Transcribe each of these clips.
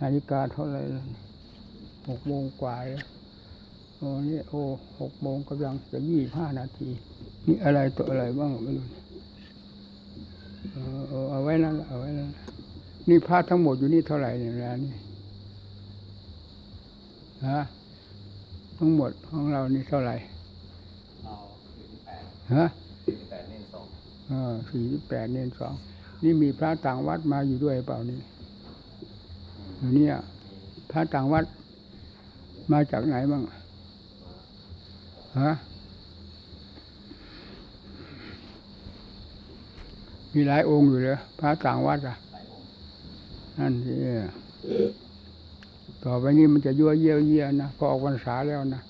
นาฬิกาเท่าไหร่แล้วหกโมงกว่าแล้วโอ้นี่โอ้หกโมงกำลังจะยี่ห้านาทีนี่อะไรตัวอะไรบ้างไม่รู้เออเออเอาไว้นั่นละเอาไว้นั่นละนี่พระทั้งหมดอยู่นี่เท่าไหร่เนี่ยนะนี่ฮะทั้งหมดของเรานี่เท่าไหร่เอาสี่สิบแปดฮะสี่สิบแปดเน้นสองเออสี่สิบแปดเนนสองนี่มีพระต่างวัดมาอยู่ด้วยเปล่านี่ อยู่เนี่พระต่างวัดมาจากไหนบ้างฮะมีหลายองค์อยู่เลยพระต่างวัดอะนั่นสิต่อไปนี้มันจะยั่วเยี่ยวเยี่ยนะพอออกพรรษาแล้วนะ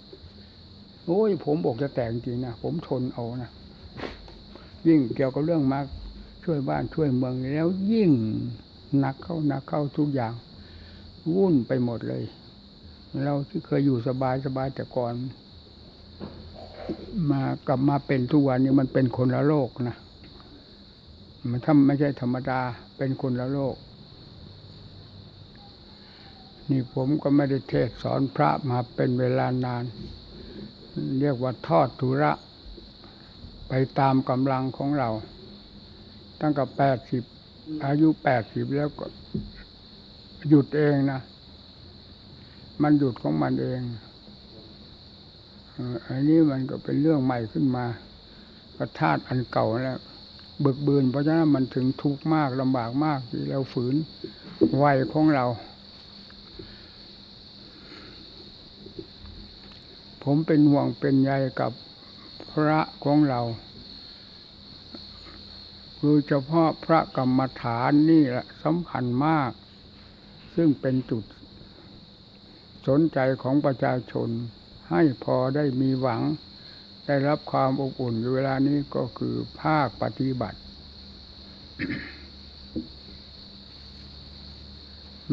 โอ้ยผมบอกจะแต่งจริงนะผมทนเอานะยิ่งเกี่ยวกับเรื่องมาช่วยบ้านช่วยเมืองแล้วยิ่งหนักเข้าหนักเข้าทุกอย่าง วุ่นไปหมดเลย เราที่เคยอยู่สบายสบายแต่ก่อน มากลับมาเป็นทุกวันนี้มันเป็นคนละโลกนะมันถ้าไม่ใช่ธรรมดาเป็นคนละโลก นี่ผมก็ไม่ได้เทศสอนพระมาเป็นเวลานาน เรียกว่าทอดทุระ ไปตามกำลังของเรา ตั้งแต่แปดสิบอายุแปดสิบแล้วก็ หยุดเองนะ มันหยุดของมันเองอันนี้มันก็เป็นเรื่องใหม่ขึ้นมาก็ธาตุอันเก่าแล้วเบิกบืนเพราะฉะนั้นมันถึงทุกข์มากลำบากมากที่เราฝืนวัยของเรา ผมเป็นห่วงเป็นใยกับพระของเราคือเฉพาะพระกรรมฐานนี่แหละสำคัญมาก ซึ่งเป็นจุดสนใจของประชาชน ให้พอได้มีหวัง ได้รับความอบอุ่นอยู่เวลานี้ก็คือภาคปฏิบัติ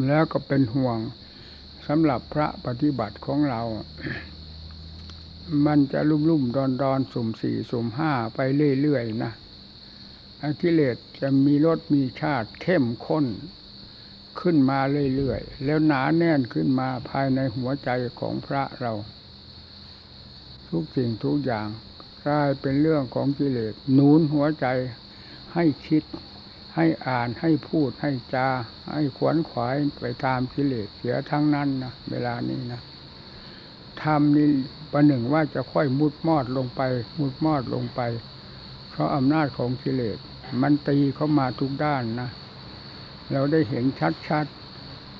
แล้วก็เป็นห่วงสำหรับพระปฏิบัติของเรา มันจะลุ่มลุ่มดอนดอนสุ่มสี่สุ่มห้าไปเรื่อย ๆ นะอกิเลสจะมีรสมีชาติเข้มข้น ขึ้นมาเรื่อยๆ แล้วหนาแน่นขึ้นมาภายในหัวใจของพระเรา ทุกสิ่งทุกอย่างกลายเป็นเรื่องของกิเลสหนุนหัวใจให้คิด ให้อ่านให้พูดให้จา ให้ขวนขวายไปตามกิเลสเสียทั้งนั้นนะเวลานี้นะทำนี่ประหนึ่งว่าจะค่อยมุดมอดลงไป มุดมอดลงไป เพราะอำนาจของกิเลสมันตีเข้ามาทุกด้านนะ เราได้เห็นชัด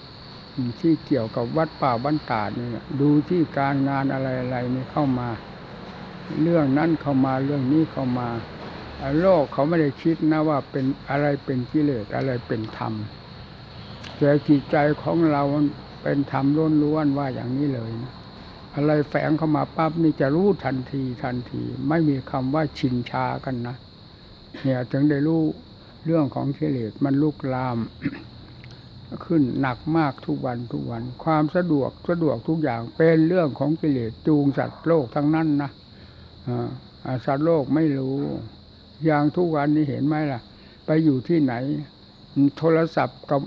ๆที่เกี่ยวกับวัดป่าบ้านตาดนี่ดูที่การงานอะไรๆนี่เข้ามา เรื่องนั้นเข้ามาเรื่องนี้เข้ามา โลกเขาไม่ได้คิดนะว่าเป็นอะไรเป็นกิเลสอะไรเป็นธรรมแต่จิตใจของเราเป็นธรรมล้วนๆว่าอย่างนี้เลยนะอะไรแฝงเข้ามาปั๊บนี่จะรู้ทันทีทันที ไม่มีคำว่าชินชากันนะเนี่ยถึงได้รู้ เรื่องของกิเลสมันลุกลาม ขึ้นหนักมากทุกวันทุกวัน ความสะดวกสะดวกทุกอย่างเป็นเรื่องของกิเลสจูงสัตว์โลกทั้งนั้นนะสัตว์โลกไม่รู้ อย่างทุกวันนี้เห็นไหมล่ะ ไปอยู่ที่ไหน โทรศัพท์กับ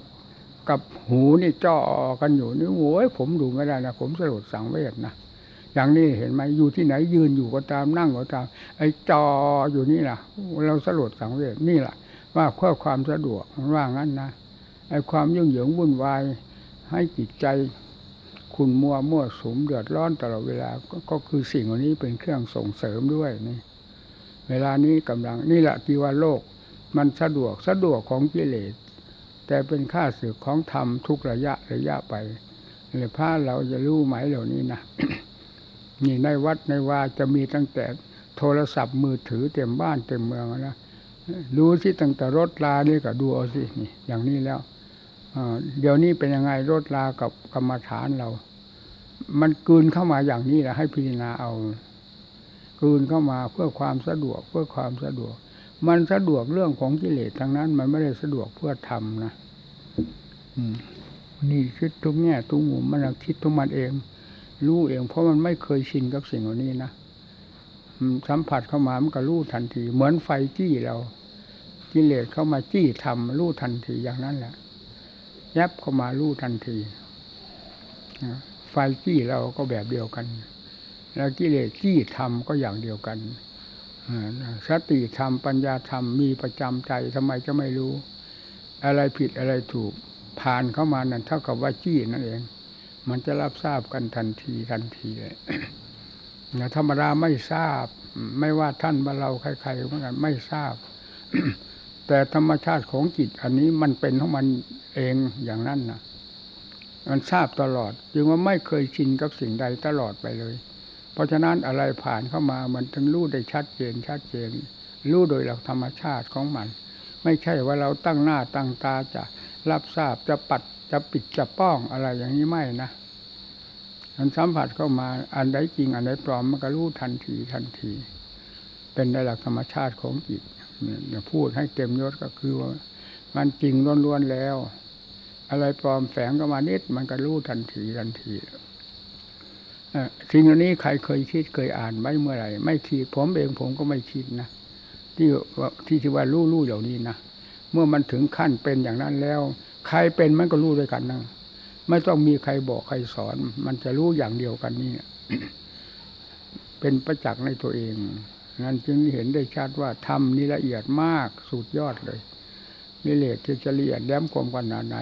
กับหูนี่จ่อกันอยู่นี่โอ้ยผมดูไม่ได้นะผมสลดสังเวชนะอย่างนี้เห็นไหมอยู่ที่ไหนยืนอยู่ก็ตามนั่งก็ตาม ไอ้จออยู่นี่ล่ะ เราสลดสังเวชนี่แหละ ว่าเพื่อความสะดวกว่างั้นนะไอ้ความยุ่งเหยิงวุ่นวาย ให้จิตใจคุณมัวมั่วสมเดือดร้อนตลอดเวลาก็ก็คือสิ่งเหล่านี้เป็นเครื่องส่งเสริมด้วยนี่ เวลานี้กำลังนี่แหละที่ว่าโลก มันสะดวกสะดวกของกิเลสแต่เป็นค่าสึกของธรรมทุกระยะระยะไปเลยพระเราจะรู้ไหมเหล่านี้นะนี่ในวัดในวาจะมีตั้งแต่โทรศัพท์มือถือเต็มบ้านเต็มเมืองนะ ดูที่ตั้งแต่รถลานี่ก็ดูเอาสินี่อย่างนี้แล้วเดี๋ยวนี้เป็นยังไงรถลากับกรรมฐานเรา มันกืนเข้ามาอย่างนี้แหละให้พิจารณาเอากืนเข้ามาเพื่อความสะดวกเพื่อความสะดวก มันสะดวกเรื่องของกิเลสทั้งนั้น มันไม่ได้สะดวกเพื่อทำนะอืมนี่คิดทุกแง่ทุกมุมมันคิดทุกมันเอง รู้เอง เพราะมันไม่เคยชินกับสิ่งเหล่านี้นะ สัมผัสเข้ามามันก็รู้ทันที เหมือนไฟจี้เรากิเลสเข้ามาจี้ทำรู้ทันทีอย่างนั้นแหละแยบเข้ามารู้ทันทีไฟจี้เราก็แบบเดียวกัน แล้วกิเลสจี้ธรรมก็อย่างเดียวกันสติธรรมปัญญาธรรมมีประจำใจทำไมจะไม่รู้ อะไรผิดอะไรถูก ผ่านเข้ามานั่นเท่ากับว่าจี้นั่นเอง มันจะรับทราบกันทันทีทันทีเลย นะธรรมดาไม่ทราบ ไม่ว่าท่านว่าเราใครๆเหมือนกันไม่ทราบ แต่ธรรมชาติของจิตอันนี้มันเป็นของมันเองอย่างนั้นนะมันทราบตลอด จึงว่าไม่เคยชินกับสิ่งใดตลอดไปเลย เพราะฉะนั้นอะไรผ่านเข้ามามันถึงรู้ได้ชัดเจนชัดเจน รู้โดยหลักธรรมชาติของมัน ไม่ใช่ว่าเราตั้งหน้าตั้งตาจะรับทราบจะปัดจะปิดจะป้องอะไรอย่างนี้ไม่นะ มันสัมผัสเข้ามาอันใดจริง อันใดปลอมมันก็รู้ทันทีทันที เป็นในหลักธรรมชาติของจิตเนี่ยพูดให้เต็มยศก็คือว่า มันจริงล้วนๆแล้ว อะไรปลอมแฝงก็มานิดมันก็รู้ทันทีทันทีสิ่งนี้ใครเคยคิดเคยอ่านไหมเมื่อไหร่ ไม่คิดผมเองผมก็ไม่คิดนะที่ที่ที่ว่ารู้รู้เหล่างนี้นะเมื่อมันถึงขั้นเป็นอย่างนั้นแล้ว ใครเป็นมันก็รู้ด้วยกันนะ ไม่ต้องมีใครบอกใครสอน มันจะรู้อย่างเดียวกันนี่เป็นประจักษ์ในตัวเองนั้นจึงเห็นได้ชัดว่าธรรมนี่ละเอียดมากสุดยอดเลยนิเลศที่จะละเอียดแหลมคมขนาดไหน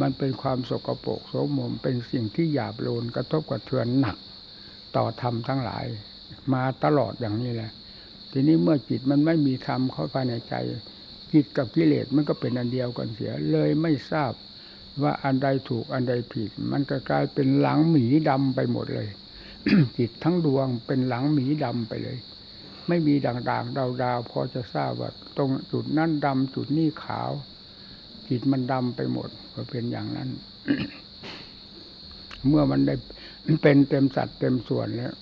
มันเป็นความสกปรกโสมมเป็นสิ่งที่หยาบโลนกระทบกระเทือนหนัก ต่อธรรมทั้งหลาย มาตลอดอย่างนี้แหละ ทีนี้เมื่อจิตมันไม่มีธรรมเข้าไปในใจ จิตกับกิเลสมันก็เป็นอันเดียวกันเสียเลยไม่ทราบ ว่าอันใดถูกอันใดผิด มันก็กลายเป็นหลังหมีดำไปหมดเลย จิตทั้งดวงเป็นหลังหมีดำไปเลย ไม่มีด่างๆดาวๆพอจะทราบว่าตรงจุดนั้นดำจุดนี้ขาว จิตมันดำไปหมดก็เป็นอย่างนั้น เมื่อมันได้เป็นเต็มสัดเต็มส่วนแล้ว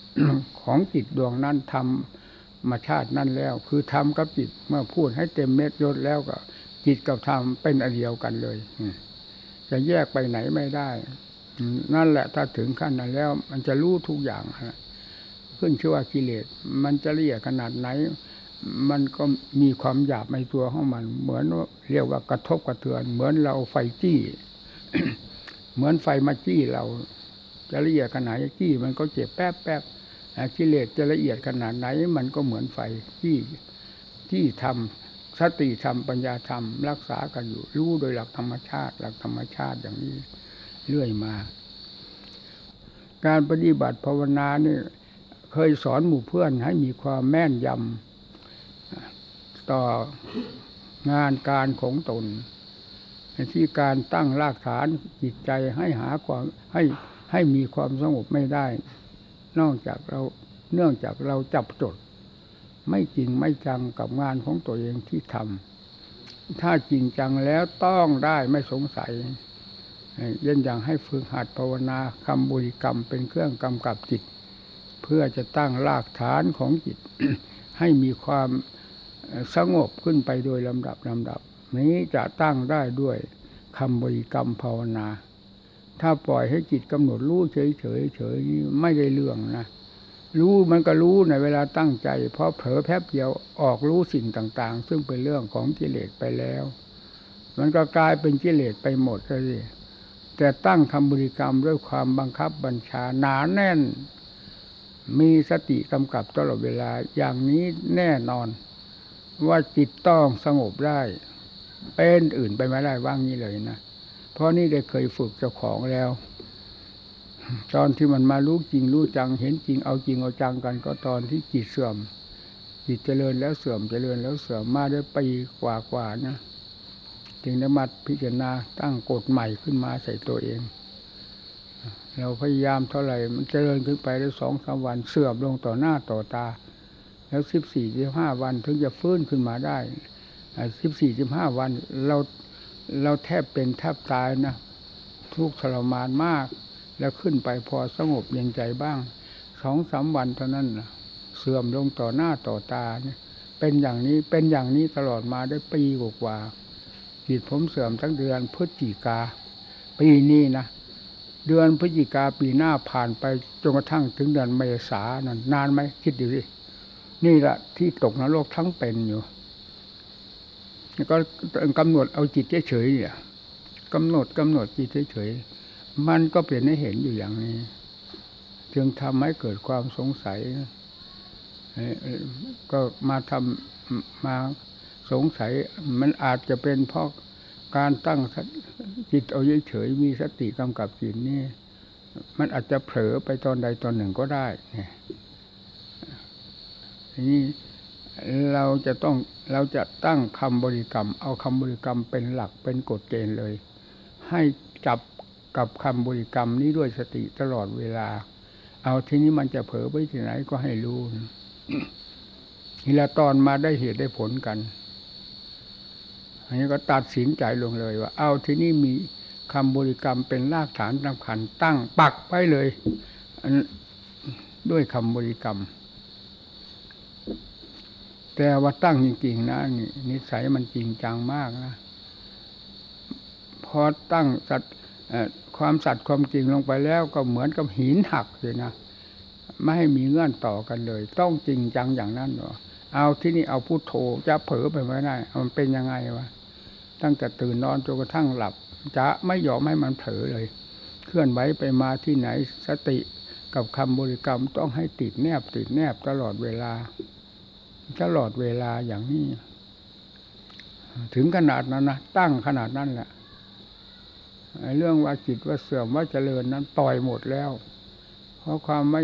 ของจิตดวงนั้นทำมาชาตินั่นแล้ว คือทำกับจิตเมื่อพูดให้เต็มเม็ดยศแล้วก็ จิตกับธรรมเป็นอันเดียวกันเลยอื จะแยกไปไหนไม่ได้ นั่นแหละถ้าถึงขั้นนั้นแล้ว มันจะรู้ทุกอย่างฮะขึ้นชื่อว่ากิเลส มันจะละเอียดขนาดไหน มันก็มีความหยาบในตัวของมัน เหมือนเรียกว่ากระทบกระเทือน เหมือนเราไฟจี้ เหมือนไฟมาจี้เราจะละเอียดขนาดไหนจี้มันก็เจ็บแป๊บแป๊บกิเลสจะละเอียดขนาดไหน มันก็เหมือนไฟจี้ที่ทำ สติธรรมปัญญาธรรมรักษากันอยู่ รู้โดยหลักธรรมชาติ หลักธรรมชาติอย่างนี้เรื่อยมา การปฏิบัติภาวนานี่เคยสอนหมู่เพื่อนให้มีความแม่นยำต่องานการของตนที่การตั้งรากฐานจิตใจให้หาความให้ให้มีความสงบไม่ได้ นอกจากเราเนื่องจากเราจับจด ไม่จริงไม่จังกับงานของตัวเองที่ทำถ้าจริงจังแล้วต้องได้ไม่สงสัยเย็นอย่างให้ฝึกหัดภาวนาคำบริกรรมเป็นเครื่องกำกับจิต เพื่อจะตั้งรากฐานของจิต ให้มีความสงบขึ้นไปโดยลำดับลำดับ นี้จะตั้งได้ด้วยคำบริกรรมภาวนา ถ้าปล่อยให้จิตกำหนดรู้เฉยเฉยเฉยไม่ได้เรื่องนะ รู้มันก็รู้ในเวลาตั้งใจ เพราะเผลอแป๊บเดียวออกรู้สิ่งต่างๆ ซึ่งเป็นเรื่องของกิเลสไปแล้ว มันก็กลายเป็นกิเลสไปหมดเลยแต่ตั้งคำบริกรรมด้วยความบังคับบัญชาหนาแน่น มีสติกำกับตลอดเวลาอย่างนี้แน่นอน ว่าจิตต้องสงบได้ เป็นอื่นไปไม่ได้ว่างนี้เลยนะ เพราะนี่ได้เคยฝึกเจ้าของแล้ว ตอนที่มันมารู้จริงรู้จัง เห็นจริงเอาจริงเอาจังกัน ก็ตอนที่จิตเสื่อม จิตเจริญแล้วเสื่อมเจริญแล้วเสื่อมมาได้ปีกว่ากว่านะจึงได้มาพิจารณาตั้งกฎใหม่ขึ้นมาใส่ตัวเอง เราพยายามเท่าไหร่มันเจริญขึ้นไปได้สองสามวันเสื่อมลงต่อหน้าต่อตา แล้วสิบสี่สิบห้าวันถึงจะฟื้นขึ้นมาได้สิบสี่สิบห้าวันเราเราแทบเป็นแทบตายนะทุกข์ทรมานมาก แล้วขึ้นไปพอสงบเย็นใจบ้างสองสามวันเท่านั้นเสื่อมลงต่อหน้าต่อตาเนี่ยเป็นอย่างนี้เป็นอย่างนี้ตลอดมาได้ปีกว่าจิตผมเสื่อมทั้งเดือนพฤศจิกา ปีนี้นะเดือนพฤศจิกาปีหน้าผ่านไปจนกระทั่งถึงเดือนเมษานั่นนานไหมคิดดูสินี่แหละที่ตกนรกทั้งเป็นอยู่ก็กำหนดเอาจิตเฉยๆเนี่ยกำหนดกำหนดจิตเฉยๆ มันก็เป็นให้เห็นอยู่อย่างนี้ จึงทำให้เกิดความสงสัย ก็มาทำมาสงสัย มันอาจจะเป็นเพราะการตั้งจิตเอาเฉยๆมีสติกำกับจิตนี่ มันอาจจะเผลอไปตอนใดตอนหนึ่งก็ได้เนี่ยทีนี้เราจะต้องเราจะตั้งคำบริกรรม เอาคำบริกรรมเป็นหลักเป็นกฎเกณฑ์เลย ให้จับ กับคำบริกรรมนี้ด้วยสติตลอดเวลา เอาทีนี้มันจะเผลอไปที่ไหนก็ให้รู้ทีละตอนมาได้เหตุได้ผลกัน อันนี้ก็ตัดสินใจลงเลยว่า เอาที่นี่มีคำบริกรรมเป็นรากฐานสำคัญตั้งปักไว้เลย ด้วยคำบริกรรม แต่ว่าตั้งจริงๆนะนี่นิสัยมันจริงจังมากนะ พอตั้งสัต ความสัตย์ความจริงลงไปแล้วก็เหมือนกับหินหักเลยนะไม่ให้มีเงื่อนต่อกันเลย ต้องจริงจังอย่างนั้นเหรอเอาที่นี่เอาพุโทโธจะเผลอไปไม่ได้มันเป็นยังไงวะตั้งแต่ตื่นนอนจนกระทั่งหลับ จะไม่ยอมให้มันเผลอเลย เคลื่อนไหวไปมาที่ไหนสติกับคำบริกรรมต้องให้ติดแนบติดแนบตลอดเวลา ตลอดเวลาอย่างนี้ ถึงขนาดนั้นนะตั้งขนาดนั้นแหละ เรื่องว่าจิตว่าเสื่อมว่าเจริญนั้นปล่อยหมดแล้ว เพราะความไม่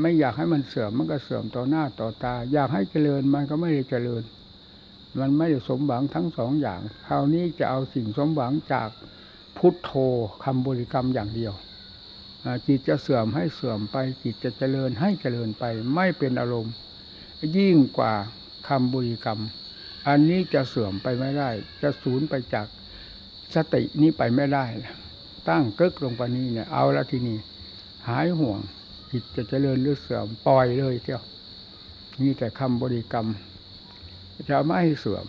ไม่อยากให้มันเสื่อมมันก็เสื่อมต่อหน้าต่อตา อยากให้เจริญมันก็ไม่ได้เจริญ มันไม่ได้สมหวังทั้งสองอย่าง คราวนี้จะเอาสิ่งสมหวังจากพุทโธคำบริกรรมอย่างเดียวจิตจะเสื่อมให้เสื่อมไปจิตจะเจริญให้เจริญไปไม่เป็นอารมณ์ ยิ่งกว่าคำบริกรรม อันนี้จะเสื่อมไปไม่ได้ จะสูญไปจาก สตินี้ไปไม่ได้ ตั้งกึกลงไปนี้เนี่ย เอาละทีนี้หายห่วงจิตจะเจริญหรือเสื่อมปล่อยเลยเที่ยวนี่แต่คำบริกรรม จะไม่ให้เสื่อม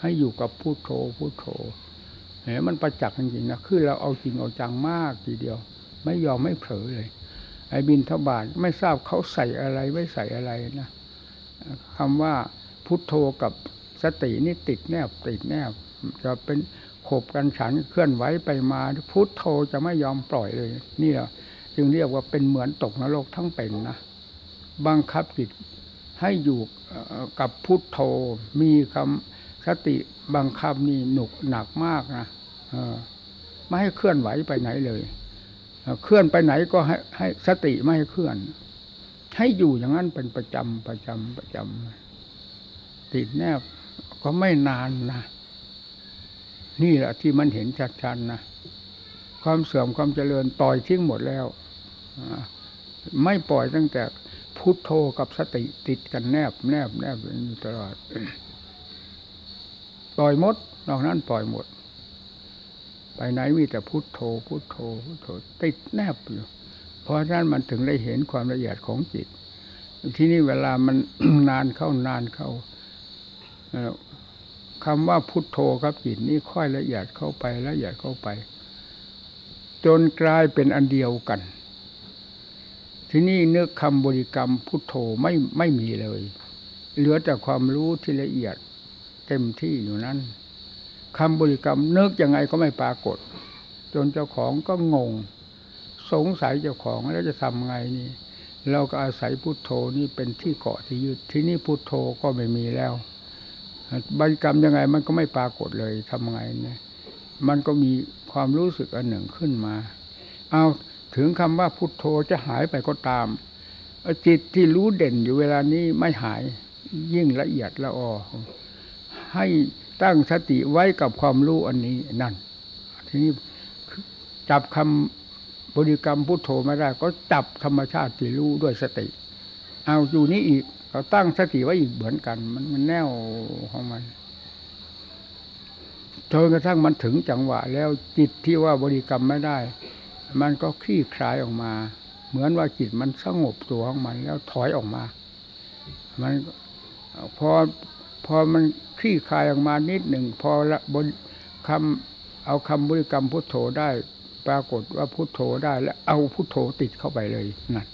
ให้อยู่กับพุโทโธพุโทโธเห็นมันประจักษ์จริงๆนะคือเราเอาจริงเอาจังมากทีเดียว ไม่ยอมไม่เผลอเลย ไอ้บินทบาทไม่ทราบเขาใส่อะไรไม่ใส่อะไรนะคำว่าพุทโธกับสตินี่ติดแนบติดแนบ จะเป็น ขบกันฉันเคลื่อนไหวไปมาพุทโธจะไม่ยอมปล่อยเลยนี่แหละจึงเรียกว่าเป็นเหมือนตกนรกทั้งเป็นนะบังคับจิตให้อยู่กับพุทโธมีคำสติบังคับนี่หนุกหนักมากนะไม่ให้เคลื่อนไหวไปไหนเลยเอ่อเคลื่อนไปไหนก็ให้ให้สติไม่ให้เคลื่อน ให้อยู่อย่างนั้นเป็นประจำประจำประจำติดแนบก็ไม่นานนะ นี่แหละที่มันเห็นชัดๆนะความเสื่อมความเจริญปล่อยทิ้งหมดแล้วไม่ปล่อยตั้งแต่พุทโธกับสติติดกันแนบแนบแนบอยู่ตลอดปล่อยหมดนอกนั้นปล่อยหมด ไปไหนมีแต่พุทโธพุทโธพุทโธติดแนบอยู่เพราะฉะนั้นมันถึงได้เห็นความละเอียดของจิต ที่นี่เวลามันนานเข้านานเข้า คำว่าพุทโธครับจิตนี่ค่อยละเอียดเข้าไปละเอียดเข้าไป จนกลายเป็นอันเดียวกัน ที่นี่เนึกคำบริกรรมพุทโธไม่ไม่มีเลย เหลือแต่ความรู้ที่ละเอียดเต็มที่อยู่นั้นคำบริกรรมเนึกยังไงก็ไม่ปรากฏ จนเจ้าของก็งง สงสัยเจ้าของแล้วจะทำไงนี่ เราก็อาศัยพุทโธนี่เป็นที่เกาะที่ยึดที่นี่พุทโธก็ไม่มีแล้ว บริกรรมยังไงมันก็ไม่ปรากฏเลยทำไงนี่ยมันก็มีความรู้สึกอันหนึ่งขึ้นมา เอาถึงคำว่าพุทโธจะหายไปก็ตาม จิตที่รู้เด่นอยู่เวลานี้ไม่หายยิ่งละเอียดละออให้ตั้งสติไว้กับความรู้อันนี้นั่น ทีนี้จับคำบริกรรมพุทโธไม่ได้ ก็จับธรรมชาติที่รู้ด้วยสติ เอาอยู่นี้อีก เราตั้งสติไว้อีกเหมือนกัน มันมันแน่วของมันจนกระทั่งมันถึงจังหวะ แล้วจิตที่ว่าบริกรรมไม่ได้ มันก็คลี่คลายออกมา เหมือนว่าจิตมันสงบตัวของมันแล้วถอยออกมา มันพอพอมันคลี่คลายออกมานิดหนึ่งพอละบนคำเอาคำบริกรรมพุทโธได้ ปรากฏว่าพุทโธได้ แล้วเอาพุทโธติดเข้าไปเลยนั่น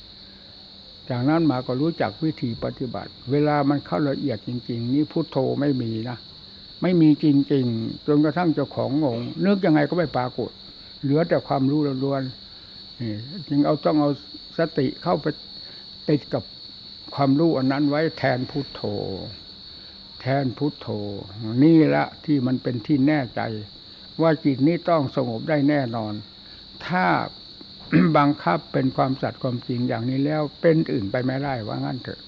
จากนั้นมาก็รู้จักวิธีปฏิบัติ เวลามันเข้าละเอียดจริง ๆ นี่พุทโธไม่มีนะไม่มีจริง ๆ จนกระทั่งเจ้าของงงนึกยังไงก็ไม่ปรากฏ เหลือแต่ความรู้ล้วนๆนี่จึงเอาต้องเอาสติเข้าไปติดกับความรู้อันนั้นไว้แทนพุทโธ แทนพุทโธ นี่ละที่มันเป็นที่แน่ใจ ว่าจิตนี้ต้องสงบได้แน่นอน ถ้า บังคับเป็นความสัตย์ความจริงอย่างนี้แล้วเป็นอื่นไปไม่ได้ว่างั้นเถอะ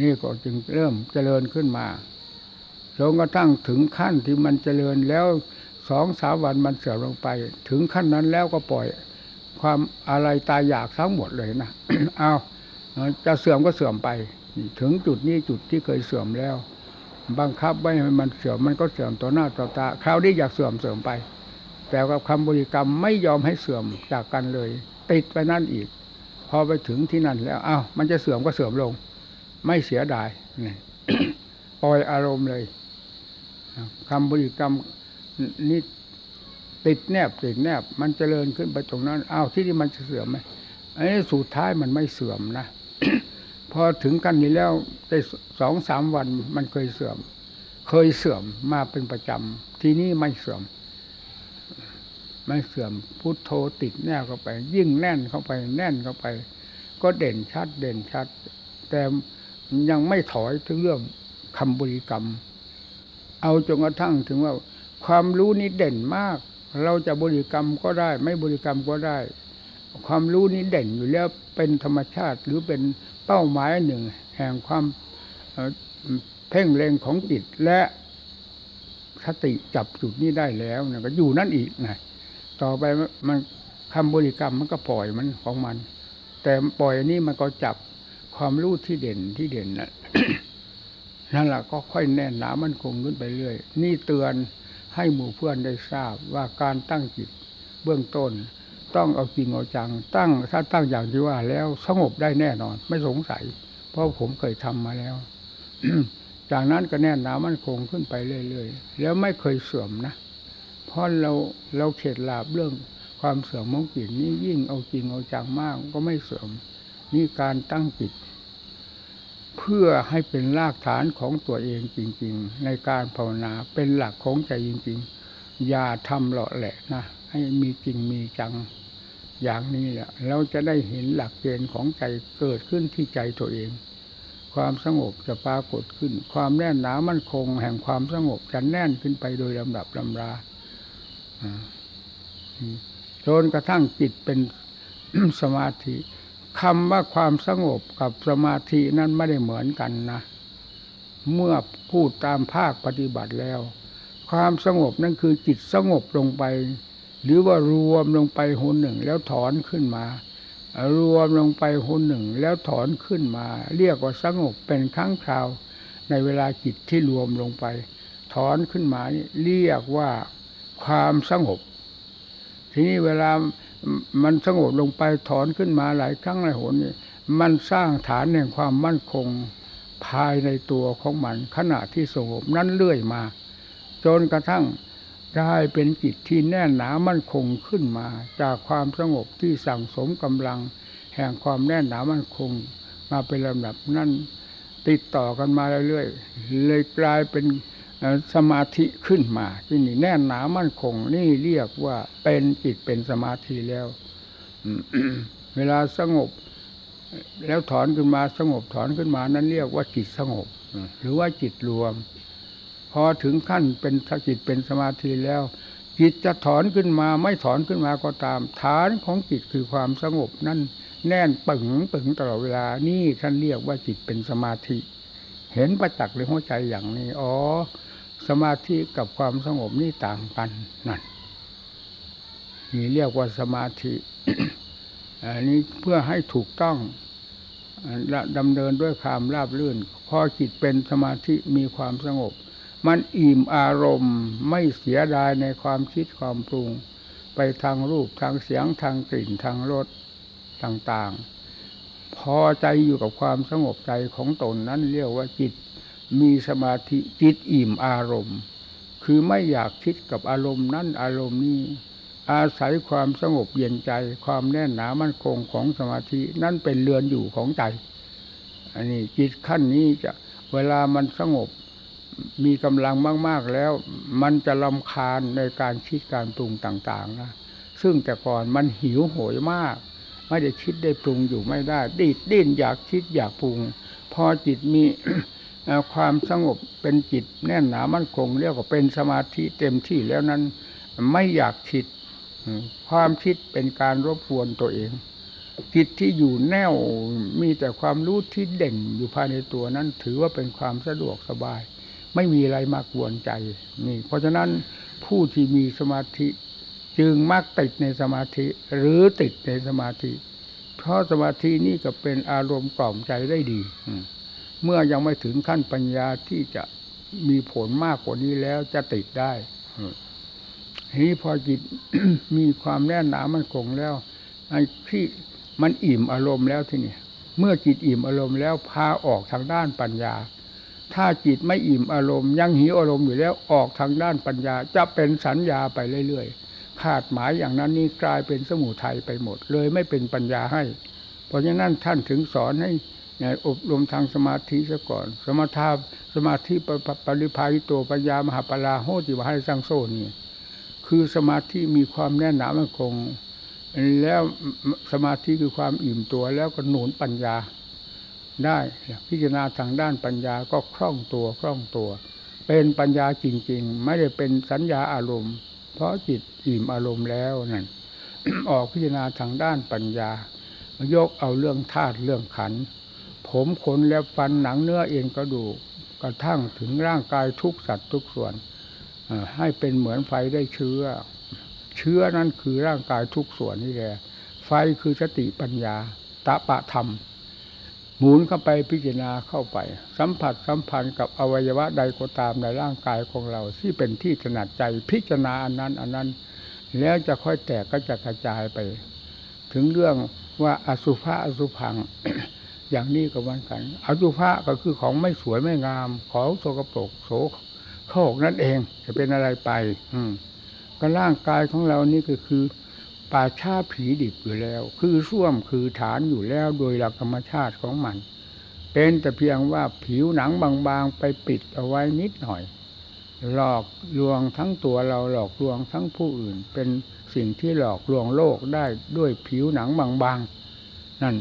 นี่ก็จึงเริ่มเจริญขึ้นมาจนกระทั่งถึงขั้นที่มันเจริญแล้วสองสามวันมันเสื่อมลงไป ถึงขั้นนั้นแล้วก็ปล่อย ความอะไรตายอยากทั้งหมดเลยนะเอาจะเสื่อมก็เสื่อมไป ถึงจุดนี้จุดที่เคยเสื่อมแล้ว บังคับไว้ให้มันเสื่อมมันก็เสื่อมต่อหน้าต่อตาคราวนี้อยากเสื่อมเสื่อมไป แต่กับคำบริกรรมไม่ยอมให้เสื่อมจากกันเลย ติดไปนั่นอีก พอไปถึงที่นั่นแล้วอ้าวมันจะเสื่อมก็เสื่อมลง ไม่เสียดายปล่อยอารมณ์เลยคำบริกรรมนี่ติดแนบติดแนบ มันเจริญขึ้นไปตรงนั้นอ้าวที่นี่มันจะเสื่อมไหมอันนี้สุดท้ายมันไม่เสื่อมนะพอถึงกันนี้แล้วได้สองสามวันมันเคยเสื่อม เคยเสื่อมมาเป็นประจำ ทีนี้ไม่เสื่อม ไม่เสื่อมพุทโธติดแนบเข้าไป ยิ่งแน่นเข้าไปแน่นเข้าไป ก็เด่นชัดเด่นชัด แต่ยังไม่ถอยถึงเรื่องคำบริกรรม เอาจนกระทั่งถึงว่า ความรู้นี้เด่นมาก เราจะบริกรรมก็ได้ ไม่บริกรรมก็ได้ ความรู้นี้เด่นอยู่แล้วเป็นธรรมชาติหรือเป็นเป้าหมายหนึ่ง แห่งความเพ่งเล็งของจิตและสติจับจุดนี้ได้แล้วนะก็อยู่นั่นอีกนะ ต่อไปมันคำบริกรรมมันก็ปล่อยมันของมัน แต่ปล่อยนี้มันก็จับความรู้ที่เด่นที่เด่นนะนั่นแหละก็ค่อยแน่นหนามันคงขึ้นไปเรื่อย นี่เตือนให้หมู่เพื่อนได้ทราบว่าการตั้งจิตเบื้องต้น ต้องเอาจริงเอาจัง ตั้งถ้าตั้งอย่างที่ว่าแล้วสงบได้แน่นอน ไม่สงสัย เพราะผมเคยทำมาแล้วจากนั้นก็แน่นหนามันคงขึ้นไปเรื่อยๆแล้วไม่เคยเสื่อมนะ ราะเราเราเข็ดหลาบเรื่องความเสื่อมมองจิตนี้ยิ่งเอาจริงเอาจังมากก็ไม่เสื่อมนี่การตั้งจิต เพื่อให้เป็นรากฐานของตัวเองจริง ๆ ในการภาวนาเป็นหลักของใจจริง ๆ อย่าทำเลาะแหละนะให้มีจริงมีจังอย่างนี้แหละเราจะได้เห็นหลักเกณฑ์ของใจเกิดขึ้นที่ใจตัวเอง ความสงบจะปรากฏขึ้น ความแน่นหนามั่นคง แห่งความสงบจะแน่นขึ้นไปโดยลำดับลำรา จนกระทั่งจิตเป็นสมาธิคำว่าความสงบกับสมาธินั้นไม่ได้เหมือนกันนะ เมื่อพูดตามภาคปฏิบัติแล้ว ความสงบนั่นคือจิตสงบลงไป หรือว่ารวมลงไปหนหนึ่งแล้วถอนขึ้นมา รวมลงไปหนหนึ่งแล้วถอนขึ้นมา เรียกว่าสงบเป็นครั้งคราว ในเวลาจิตที่รวมลงไป ถอนขึ้นมานี่เรียกว่า ความสงบ ทีนี้เวลามันสงบลงไปถอนขึ้นมาหลายครั้งหลายหนนี่มันสร้างฐานแห่งความมั่นคงภายในตัวของมันขณะที่สงบนั้นเรื่อยมา จนกระทั่งได้เป็นจิตที่แน่นหนามั่นคงขึ้นมา จากความสงบที่สั่งสมกำลัง แห่งความแน่นหนามั่นคง มาเป็นลำดับนั่นติดต่อกันมาเรื่อยๆเลยกลายเป็น สมาธิขึ้นมาที่นี่แน่นหนามั่นคงนี่เรียกว่าเป็นจิตเป็นสมาธิแล้วเวลาสงบ แล้วถอนขึ้นมาสงบถอนขึ้นมานั้นเรียกว่าจิตสงบ หรือว่าจิตรวม พอถึงขั้นเป็นจิตเป็นสมาธิแล้ว จิตจะถอนขึ้นมาไม่ถอนขึ้นมาก็ตาม ฐานของจิตคือความสงบนั่นแน่นปึงปึงตลอดเวลานี่ท่านเรียกว่าจิตเป็นสมาธิ เห็นประจักษ์ในหัวใจอย่างนี้ อ๋อ สมาธิกับความสงบนี่ต่างกันนั่นนี่เรียกว่าสมาธิ อันนี้เพื่อให้ถูกต้องดำเนินด้วยความราบรื่น พอจิตเป็นสมาธิมีความสงบ มันอิ่มอารมณ์ไม่เสียดายในความคิดความปรุง ไปทางรูปทางเสียงทางกลิ่นทางรสต่างๆ พอใจอยู่กับความสงบใจของตนนั้นเรียกว่าจิตมีสมาธิจิตอิ่มอารมณ์ คือไม่อยากคิดกับอารมณ์นั้นอารมณ์นี้ อาศัยความสงบเย็นใจ ความแน่นหนามั่นคงของสมาธินั่นเป็นเรือนอยู่ของใจ อันนี้จิตขั้นนี้จะเวลามันสงบมีกำลังมาก ๆแล้ว มันจะลำคาญในการคิดการปรุงต่าง ๆ นะ ซึ่งแต่ก่อนมันหิวโหยมาก ไม่ได้คิดได้ปรุงอยู่ไม่ได้ดิดดิ้นอยากคิดอยากปรุง พอจิตมีความสงบเป็นจิตแน่นหนามั่นคงเรียกว่าเป็นสมาธิเต็มที่แล้วนั้น ไม่อยากคิด ความคิดเป็นการรบกวนตัวเอง จิตที่อยู่แน่วมีแต่ความรู้ที่เด่นอยู่ภายในตัวนั้น ถือว่าเป็นความสะดวกสบาย ไม่มีอะไรมากวนใจนี่เพราะฉะนั้นผู้ที่มีสมาธิ จึงมักติดในสมาธิหรือติดในสมาธิ เพราะสมาธินี่ก็เป็นอารมณ์กล่อมใจได้ดีเมื่อยังไม่ถึงขั้นปัญญาที่จะมีผลมากกว่านี้แล้วจะติดได้ทีนี้พอจิตมีความแน่นหนามันคงแล้วไอ้ที่มันอิ่มอารมณ์แล้วที่นี่เมื่อจิตอิ่มอารมณ์แล้วพาออกทางด้านปัญญา ถ้าจิตไม่อิ่มอารมณ์ ยังหิวอารมณ์อยู่แล้วออกทางด้านปัญญา จะเป็นสัญญาไปเรื่อยๆ ขาดหมายอย่างนั้นนี่กลายเป็นสมุทัยไปหมด เลยไม่เป็นปัญญาให้ เพราะฉะนั้นท่านถึงสอนให้อบรมทางสมาธิซะก่อน สมาธาสมาธิปปปริภายิโตปัญญามหาปลาโหติวะให้สร้างโซนี่คือสมาธิมีความแน่นหนามั่นคง แล้วสมาธิคือความอิ่มตัวแล้วก็หนุนปัญญาได้พิจารณาทางด้านปัญญาก็คล่องตัวคล่องตัว เป็นปัญญาจริง ๆ ไม่ได้เป็นสัญญาอารมณ์ เพราะจิตอิ่มอารมณ์แล้วนั่นออกพิจารณาทางด้านปัญญายกเอาเรื่องธาตุเรื่องขัน ผมขนและฟันหนังเนื้อเอ็นกระดูกกระทั่งถึงร่างกายทุกสัตว์ทุกส่วนให้เป็นเหมือนไฟได้เชื้อ เชื้อนั้นคือร่างกายทุกส่วนนี่แหละไฟคือสติปัญญาตะปะธรรม หมุนเข้าไปพิจารณาเข้าไป สัมผัสสัมพันธ์กับอวัยวะใดก็ตามในร่างกายของเรา ที่เป็นที่ถนัดใจพิจารณาอันนั้นอันนั้น แล้วจะค่อยแตกก็จะกระจายไป ถึงเรื่องว่าอสุภะอสุพัง อย่างนี้ก็วันกัน อสุภะก็คือของไม่สวยไม่งาม ของโสกปรกโสโครกนั่นเองจะเป็นอะไรไป อืมก็ร่างกายของเรานี่ก็คือ ป่าชาผีดิบอยู่แล้ว คือส้วมคือฐานอยู่แล้วโดยหลักธรรมชาติของมัน เป็นแต่เพียงว่าผิวหนังบางๆไปปิดเอาไว้นิดหน่อย หลอกลวงทั้งตัวเราหลอกลวงทั้งผู้อื่น เป็นสิ่งที่หลอกลวงโลกได้ด้วยผิวหนังบางๆนั่น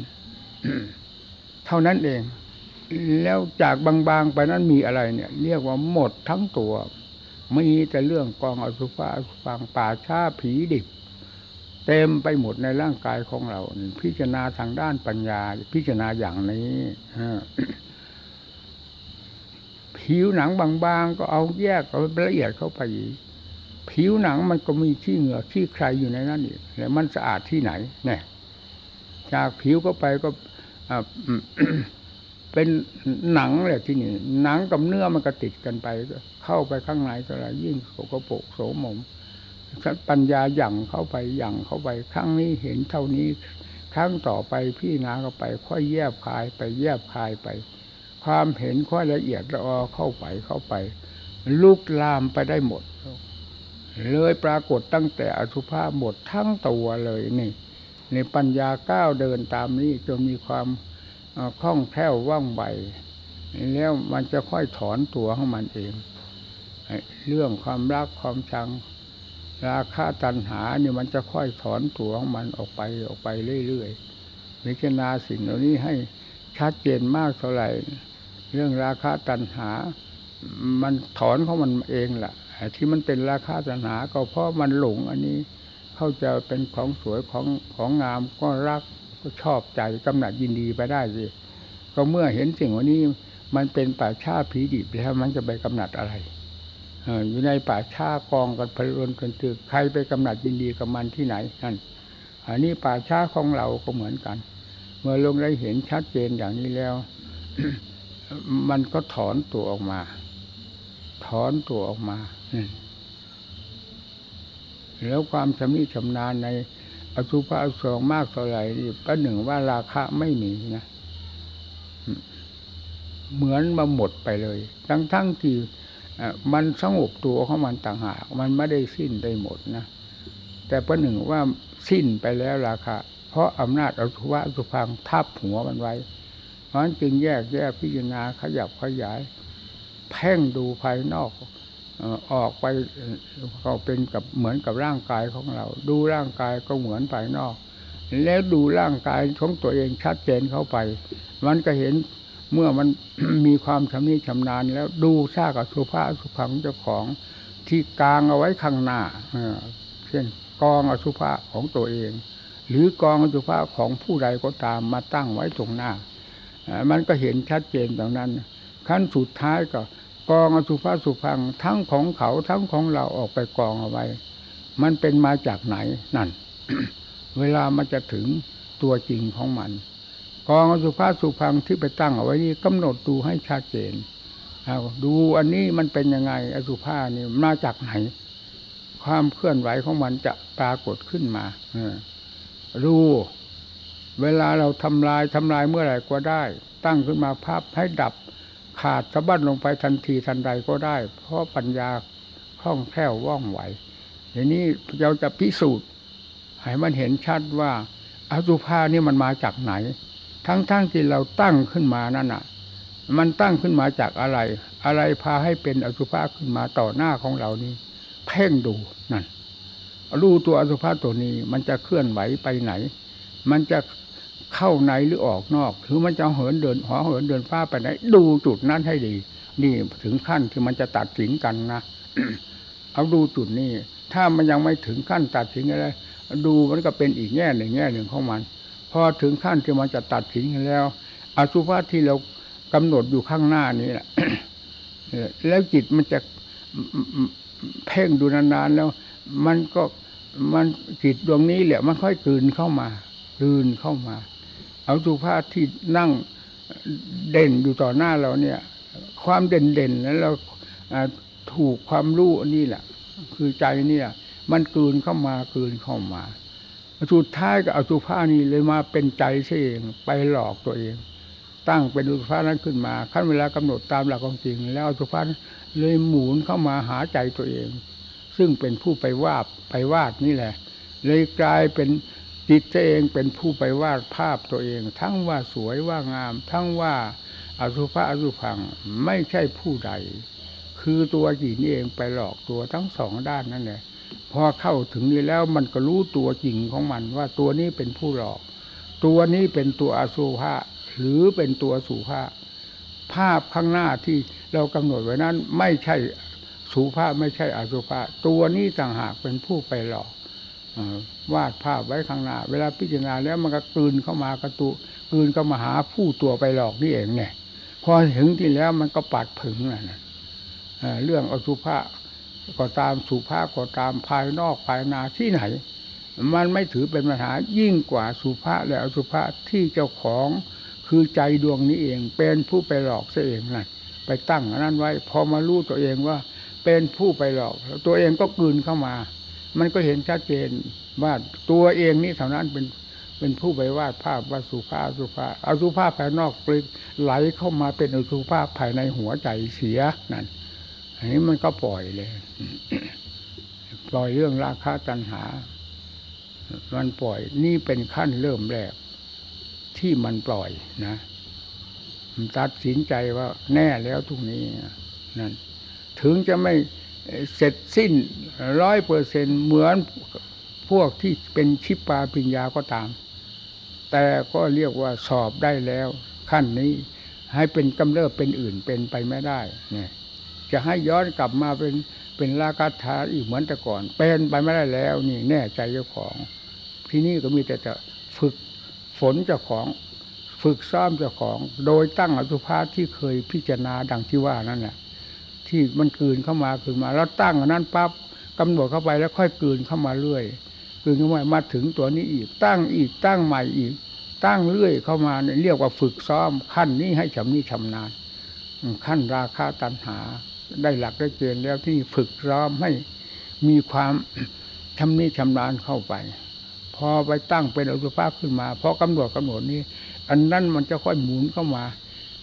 เท่านั้นเอง แล้วจากบางๆไปนั้นมีอะไรเนี่ย เรียกว่าหมดทั้งตัวมีแต่เรื่องกองอสุภะอสุฟังป่าช้าผีดิบ เต็มไปหมดในร่างกายของเรา พิจารณาทางด้านปัญญา พิจารณาอย่างนี้ผิวหนังบางๆก็เอาแยกเอาละเอียดเข้าไปผิวหนังมันก็มีที่เหงือกที่ใครอยู่ในนั้นอีกแล้วมันสะอาดที่ไหนเนี่ยจากผิวก็ไปก็เป็นหนังแหละที่นี่หนังกับเนื้อมันก็ติดกันไป เข้าไปข้างในเท่าไรยิ่งโสกโปกโสมม ปัญญาหยั่งเข้าไปหยั่งเข้าไปครั้งนี้เห็นเท่านี้ครั้งต่อไปพี่นาเข้าไป ค่อยแยบคายไปแยบคายไป ความเห็นค่อยละเอียดละออเข้าไปเข้าไป ลุกลามไปได้หมด เลยปรากฏตั้งแต่อสุภาพหมดทั้งตัวเลยนี่ในปัญญาก้าวเดินตามนี้จนมีความคล่องแคล่วว่องไวแล้วมันจะค่อยถอนตัวของมันเอง เรื่องความรักความชัง ราคาตัณหาเนี่ยมันจะค่อยถอนตัวของมันออกไปออกไปเรื่อยๆพิจารณาสิ่งเหล่านี้ให้ชัดเจนมากเท่าไหร่ เรื่องราคาตัณหา มันถอนของมันเองแหละที่มันเป็นราคาตัณหา ก็เพราะมันหลงอันนี้เขาจะเป็นของสวยของของงามก็รักก็ชอบใจกำหนัดยินดีไปได้สิก็เมื่อเห็นสิ่งวันนี้มันเป็นป่าชาผีดิบแล้วมันจะไปกำหนัดอะไร อยู่ในป่าช้ากองกันพลนกันตึกใครไปกำหนัดยินดีกับมันที่ไหนนั่นอันนี้ป่าช้าของเราก็เหมือนกัน เมื่อลงได้เห็นชัดเจนอย่างนี้แล้ว มันก็ถอนตัวออกมา ถอนตัวออกมาแล้วความชำนิชำนาญในอสุภะอสองมากเท่าไหร่นี่ประหนึ่งว่าราคาไม่มีนะเหมือนมาหมดไปเลย ทั้งทั้งที่ มันสงบตัวของมันต่างหากมันไม่ได้สิ้นได้หมดนะ แต่ประหนึ่งว่าสิ้นไปแล้วราคาเพราะอำนาจอสุภะสุพังทับหัวมันไว้ เพราะนั้นจึงแยกแยกพิจารณาขยับขยาย เพ่งดูภายนอกออกไปเอ่อก็เป็นกับเหมือนกับร่างกายของเรา ดูร่างกายก็เหมือนภายนอก แล้วดูร่างกายของตัวเองชัดเจนเข้าไป มันก็เห็น เมื่อมันมีความชำนิชำนาญแล้วดูซากอสุภะอสุพังเจ้าของที่กลางเอาไว้ข้างหน้าเช่นกองอสุภะของตัวเอง หรือกองอสุภะของผู้ใดก็ตามมาตั้งไว้ตรงหน้า มันก็เห็นชัดเจนตรงนั้น ขั้นสุดท้ายก็กองอสุภะสุพังทั้งของเขาทั้งของเราออกไปกองเอาไว้ มันเป็นมาจากไหนนั่น เวลามันจะถึงตัวจริงของมัน กองอสุภาสุพังที่ไปตั้งเอาไว้นี่กำหนดดูให้ชัดเจนเอาดูอันนี้มันเป็นยังไง อสุภานี่มาจากไหน ความเคลื่อนไหวของมันจะปรากฏขึ้นมาอรู้เวลาเราทำลายทำลายเมื่อไหร่ก็ได้ ตั้งขึ้นมาพับให้ดับขาดสะบั้นลงไปทันทีทันใดก็ได้ เพราะปัญญาคล่องแคล่วว่องไวทีนี้เราจะพิสูจน์ให้มันเห็นชัดว่าอสุภานี่มันมาจากไหน ทั้งๆทที่เราตั้งขึ้นมานั่นน่ะ มันตั้งขึ้นมาจากอะไร อะไรพาให้เป็นอสุภาขึ้นมาต่อหน้าของเรานี่เพ่งดูนั่นรู้ตัวอสุภาตัวนี้ มันจะเคลื่อนไหวไปไหน มันจะเข้าในหรือออกนอก หรือมันจะเหินเดินหอเหินเดินฟ้าไปไหน ดูจุดนั้นให้ดี นี่ถึงขั้นที่มันจะตัดสินกันนะเอาดูจุดนี้ ถ้ามันยังไม่ถึงขั้นตัดสินอะไรดูมันก็เป็นอีกแง่หนึ่งแง่หนึ่งของมัน อถึงขั้นที่มันจะตัดสินกันแล้ว อสุภะที่เรากำหนดอยู่ข้างหน้านี้แหละแล้วจิตมันจะเพ่งดูนานๆแล้ว มันก็มันจิตดวงนี้แหละมันค่อยกลืนเข้ามากลืนเข้ามา เอาสุภาพที่นั่งเด่นอยู่ต่อหน้าเราเนี่ย ความเด่นเด่นๆแล้วเราถูกความรู้นนี่แหละ คือใจเนี่ย มันกลืนเข้ามากลืนเข้ามา สุดท้ายก็เอาสุภานี้เลยมาเป็นใจเสียเองไปหลอกตัวเอง ตั้งเป็นสุภานั้นขึ้นมาขั้นเวลากำหนดตามหลักของจริง แล้วอาสุภานเลยหมุนเข้ามาหาใจตัวเอง ซึ่งเป็นผู้ไปวาดไปวาดนี่แหละ เลยกลายเป็นจิตตัวเองเป็นผู้ไปวาดภาพตัวเอง ทั้งว่าสวยว่างาม ทั้งว่าอสุภะอสุพังไม่ใช่ผู้ใด คือตัวจิตนี่เองไปหลอกตัวทั้งสองด้านนั่นแหละ พอเข้าถึงนี้แล้วมันก็รู้ตัวจริงของมันว่าตัวนี้เป็นผู้หลอก ตัวนี้เป็นตัวอสุภะหรือเป็นตัวสุภาพภาพข้างหน้าที่เรากำหนดไว้นั้นไม่ใช่สุภาพไม่ใช่อสุภาพตัวนี้ต่างหากเป็นผู้ไปหลอกอวาดภาพไว้ข้างหน้า เวลาพิจารณาแล้วมันก็กลืนเข้ามากระตุกลืนเข้ามาหาผู้ตัวไปหลอกนี่เองเนี่ยพอถึงที่แล้วมันก็ปัดผึงนะ,ะเรื่องอสุภะ ก็ตามสุภาพก็ตามภายนอกภายในที่ไหน มันไม่ถือเป็นปัญหายิ่งกว่าสุภาพและอสุภะที่เจ้าของคือใจดวงนี้เอง เป็นผู้ไปหลอกเสเองนั่นไปตั้งอันนั้นไว้ พอมารู้ตัวเองว่า เป็นผู้ไปหลอก ตัวเองก็กลืนเข้ามา มันก็เห็นชัดเจนว่าตัวเองนี่เท่านั้นเป็นเป็นผู้ไปวาดภาพว่าสุภาพสุภาพอสุภาพภายนอกไหลเข้ามาเป็นอสุภาพภายในหัวใจเสียนั่น อันนี้มันก็ปล่อยเลย ปล่อยเรื่องราคะตัณหา มันปล่อยนี่เป็นขั้นเริ่มแรก ที่มันปล่อยนะมันตัดสินใจว่าแน่แล้วทุกนี้นั่นถึงจะไม่เสร็จสิ้นร้อยเปอร์เซ็นเหมือนพวกที่เป็นชิปปาปิญญาก็ตาม แต่ก็เรียกว่าสอบได้แล้ว ขั้นนี้ให้เป็นกำเริบเป็นอื่นเป็นไปไม่ได้เนี่ย จะให้ย้อนกลับมาเป็นเป็นราคาทาอีกเหมือนแต่ก่อน เป็นไปไม่ได้แล้ว นี่แน่ใจเจ้าของ ที่นี่ก็มีแต่จะฝึกฝนเจ้าของ ฝึกซ้อมเจ้าของ โดยตั้งอสุภาที่เคยพิจารณาดังที่ว่านั่นแหละที่มันกืนเข้ามาคืนมา แล้วตั้งอันนั้นปั๊บกำหนดเข้าไปแล้วค่อยกืนเข้ามาเรื่อยกืนเข้ามามาถึงตัวนี้อีก ตั้งอีกตั้งใหม่อีก ตั้งเรื่อยเข้ามาเนี่ยเรียกว่าฝึกซ้อมขั้นนี้ให้ชำนิชำนาญขั้นราคาตัณหา ได้หลักได้เกณฑ์แล้วที่ฝึกซ้อมให้มีความชำนิชำนาญเข้าไป พอไปตั้งเป็นอสุภาพขึ้นมาพอกำหนดกำหนดนี้ อันนั้นมันจะค่อยหมุนเข้ามา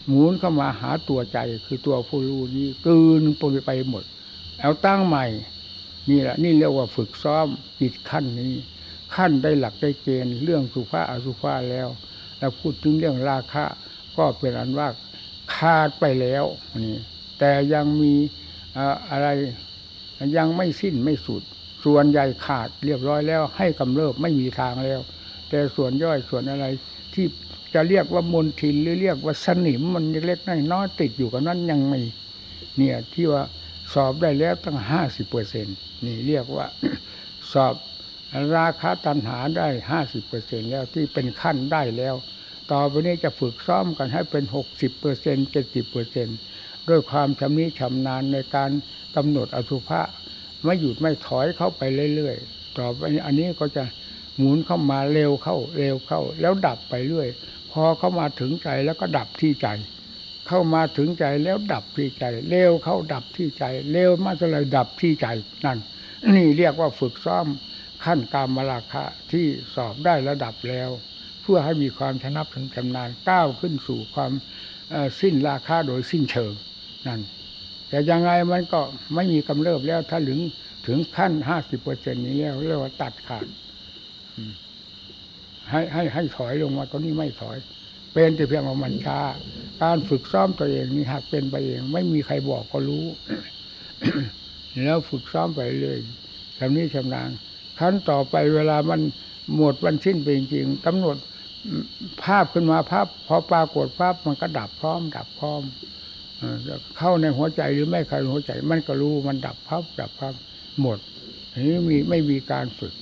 หมุนเข้ามาหาตัวใจคือตัวผู้รู้นี้กืนปนไปหมด เอาตั้งใหม่ นี่แหละนี่เรียกว่าฝึกซ้อมจิตขั้นนี้ ขั้นได้หลักได้เกณฑ์เรื่องสุภาอสุภาแล้ว แล้วพูดถึงเรื่องราคะก็เป็นอันว่าขาดไปแล้วนี่ แต่ยังมีอะไรยังไม่สิ้นไม่สุด ส่วนใหญ่ขาดเรียบร้อยแล้ว ให้กำเริบไม่มีทางแล้ว แต่ส่วนย่อยส่วนอะไรที่จะเรียกว่ามนทินหรือเรียกว่าสนิมมันเล็กๆน้อยๆติดอยู่กับนั้นยังไม่เนี่ยที่ว่าสอบได้แล้วตั้งห้าสิบเปอร์เซ็นนี่เรียกว่าสอบราคาตันหาได้ห้าสิบเปอร์เซ็นแล้วที่เป็นขั้นได้แล้ว ต่อไปนี้จะฝึกซ้อมกันให้เป็นหกสิบเปอร์เซ็นเจ็ดสิบเปอร์เซ็นต์ ด้วยความชำนิชำนาญในการกำหนดอสุภะไม่หยุดไม่ถอยเข้าไปเรื่อยๆ ต่อไปอันนี้ก็จะหมุนเข้ามาเร็วเข้าเร็วเข้า แล้วดับไปเรื่อย พอเข้ามาถึงใจแล้วก็ดับที่ใจ เข้ามาถึงใจแล้วดับที่ใจ เร็วเข้าดับที่ใจ เร็วมากเลยดับที่ใจนั่น นี่เรียกว่าฝึกซ้อมขั้นการมราคะที่สอบได้ระดับแล้ว เพื่อให้มีความชนับชำนาญก้าวขึ้นสู่ความสิ้นราคาโดยสิ้นเชิง นั่น แต่ยังไงมันก็ไม่มีกำเริบแล้วถ้าถึงถึงขั้นห้าสิบเปอร์เซ็นนี้แล้วเรียกว่าตัดขาดให้ให้ให้ถอยลงมาตอนนี้ไม่ถอย เป็นแต่เพียงว่ามันช้า การฝึกซ้อมตัวเองนี่หากเป็นไปเอง ไม่มีใครบอกก็รู้ แล้วฝึกซ้อมไปเรื่อยชำนี้ชำนาญขั้นต่อไปเวลามันหมดวันสิ้นไปจริงๆกำหนดภาพขึ้นมาภาพ พอปรากฏภาพมันก็ดับพร้อม ดับพร้อม เข้าในหัวใจหรือไม่เข้าในหัวใจ มันก็รู้มันดับพับดับพับหมดนี้มีไม่มีการฝึก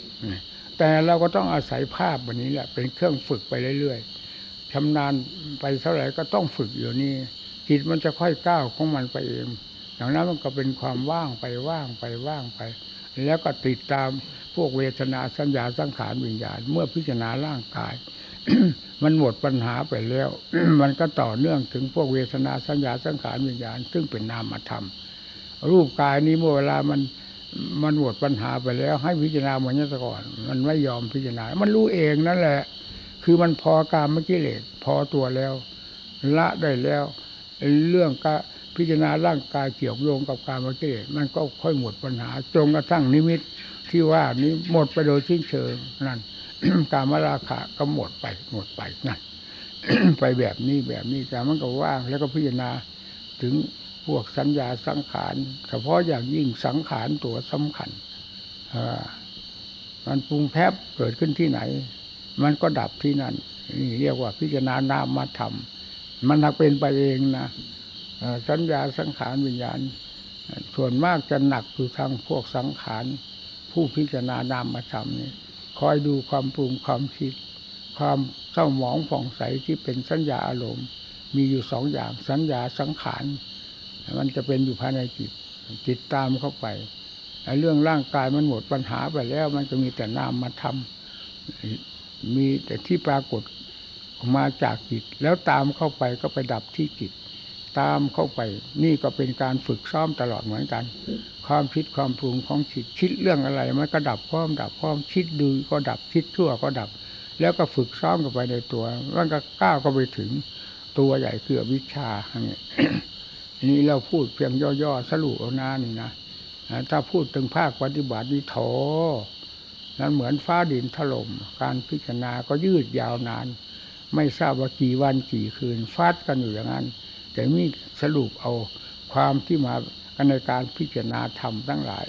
แต่เราก็ต้องอาศัยภาพวันนี้แหละ เป็นเครื่องฝึกไปเรื่อยๆชำนาญไปเท่าไหร่ก็ต้องฝึกอยู่นี่จิตมันจะค่อยก้าวของมันไปเองอย่างนั้นมันก็เป็นความว่างไปว่างไปว่างไป แล้วก็ติดตามพวกเวทนาสัญญาสังขารวิญญาณ เมื่อพิจารณาร่างกาย มันหมดปัญหาไปแล้ว มันก็ต่อเนื่องถึงพวกเวทนาสัญญาสังขารวิญญาณ ซึ่งเป็นนามธรรม รูปกายนี้เมื่อเวลามันมันหมดปัญหาไปแล้ว ให้พิจารณาเหมือนนี้ก่อน มันไม่ยอมพิจารณา มันรู้เองนั่นแหละ คือมันพอการเมื่อกิเลสพอตัวแล้ว ละได้แล้ว เรื่องกพิจารณาร่างกายเกี่ยวโยงกับการมกิเลสมันก็ค่อยหมดปัญหาจนกระทั่งนิมิตที่ว่านี้หมดไปโดยสิ้นเชิงนั่น การมราคะก็หมดไปหมดไปนั่นไปแบบนี้แบบนี้แต่มันก็ว่างแล้วก็พิจารณาถึงพวกสัญญาสังขารเฉพาะอย่างยิ่งสังขารตัวสำคัญอมันปรุงแพบเกิดขึ้นที่ไหน มันก็ดับที่นั่นนี่เรียกว่าพิจารณานามธรรมมันหักเป็นไปเองนะสัญญาสังขารวิญญาณ ส่วนมากจะหนักอยู่ทางพวกสังขารผู้พิจารณานามธรรมนี่ คอยดูความปรุงความคิด ความเศร้าหมองผ่องใสที่เป็นสัญญาอารมณ์ มีอยู่สองอย่างสัญญาสังขารมันจะเป็นอยู่ภายในจิตติดตามเข้าไปไอ้เรื่องร่างกายมันหมดปัญหาไปแล้ว มันจะมีแต่นามมาทำมีแต่ที่ปรากฏออกมาจากจิต แล้วตามเข้าไปก็ไปดับที่จิต ตามเข้าไป นี่ก็เป็นการฝึกซ้อมตลอดเหมือนกัน ความคิดความปรุงของจิตคิดเรื่องอะไรมันก็ดับพร้อมดับพร้อมคิดดีก็ดับคิดชั่วก็ดับ แล้วก็ฝึกซ้อมกันไปในตัวมันก็ก้าวก็ไปถึงตัวใหญ่คือวิชชาเนี่ยนี่เราพูดเพียงย่อๆสรุปเอาหน้านี่นะถ้าพูดถึงภาคปฏิบัตินี่โถนั้นเหมือนฟ้าดินถล่มการพิจารณาก็ยืดยาวนาน ไม่ทราบว่ากี่วันกี่คืนฟาดกันอยู่อย่างนั้น แต่มีสรุปเอาความที่มาในการพิจารณาธรรมทั้งหลาย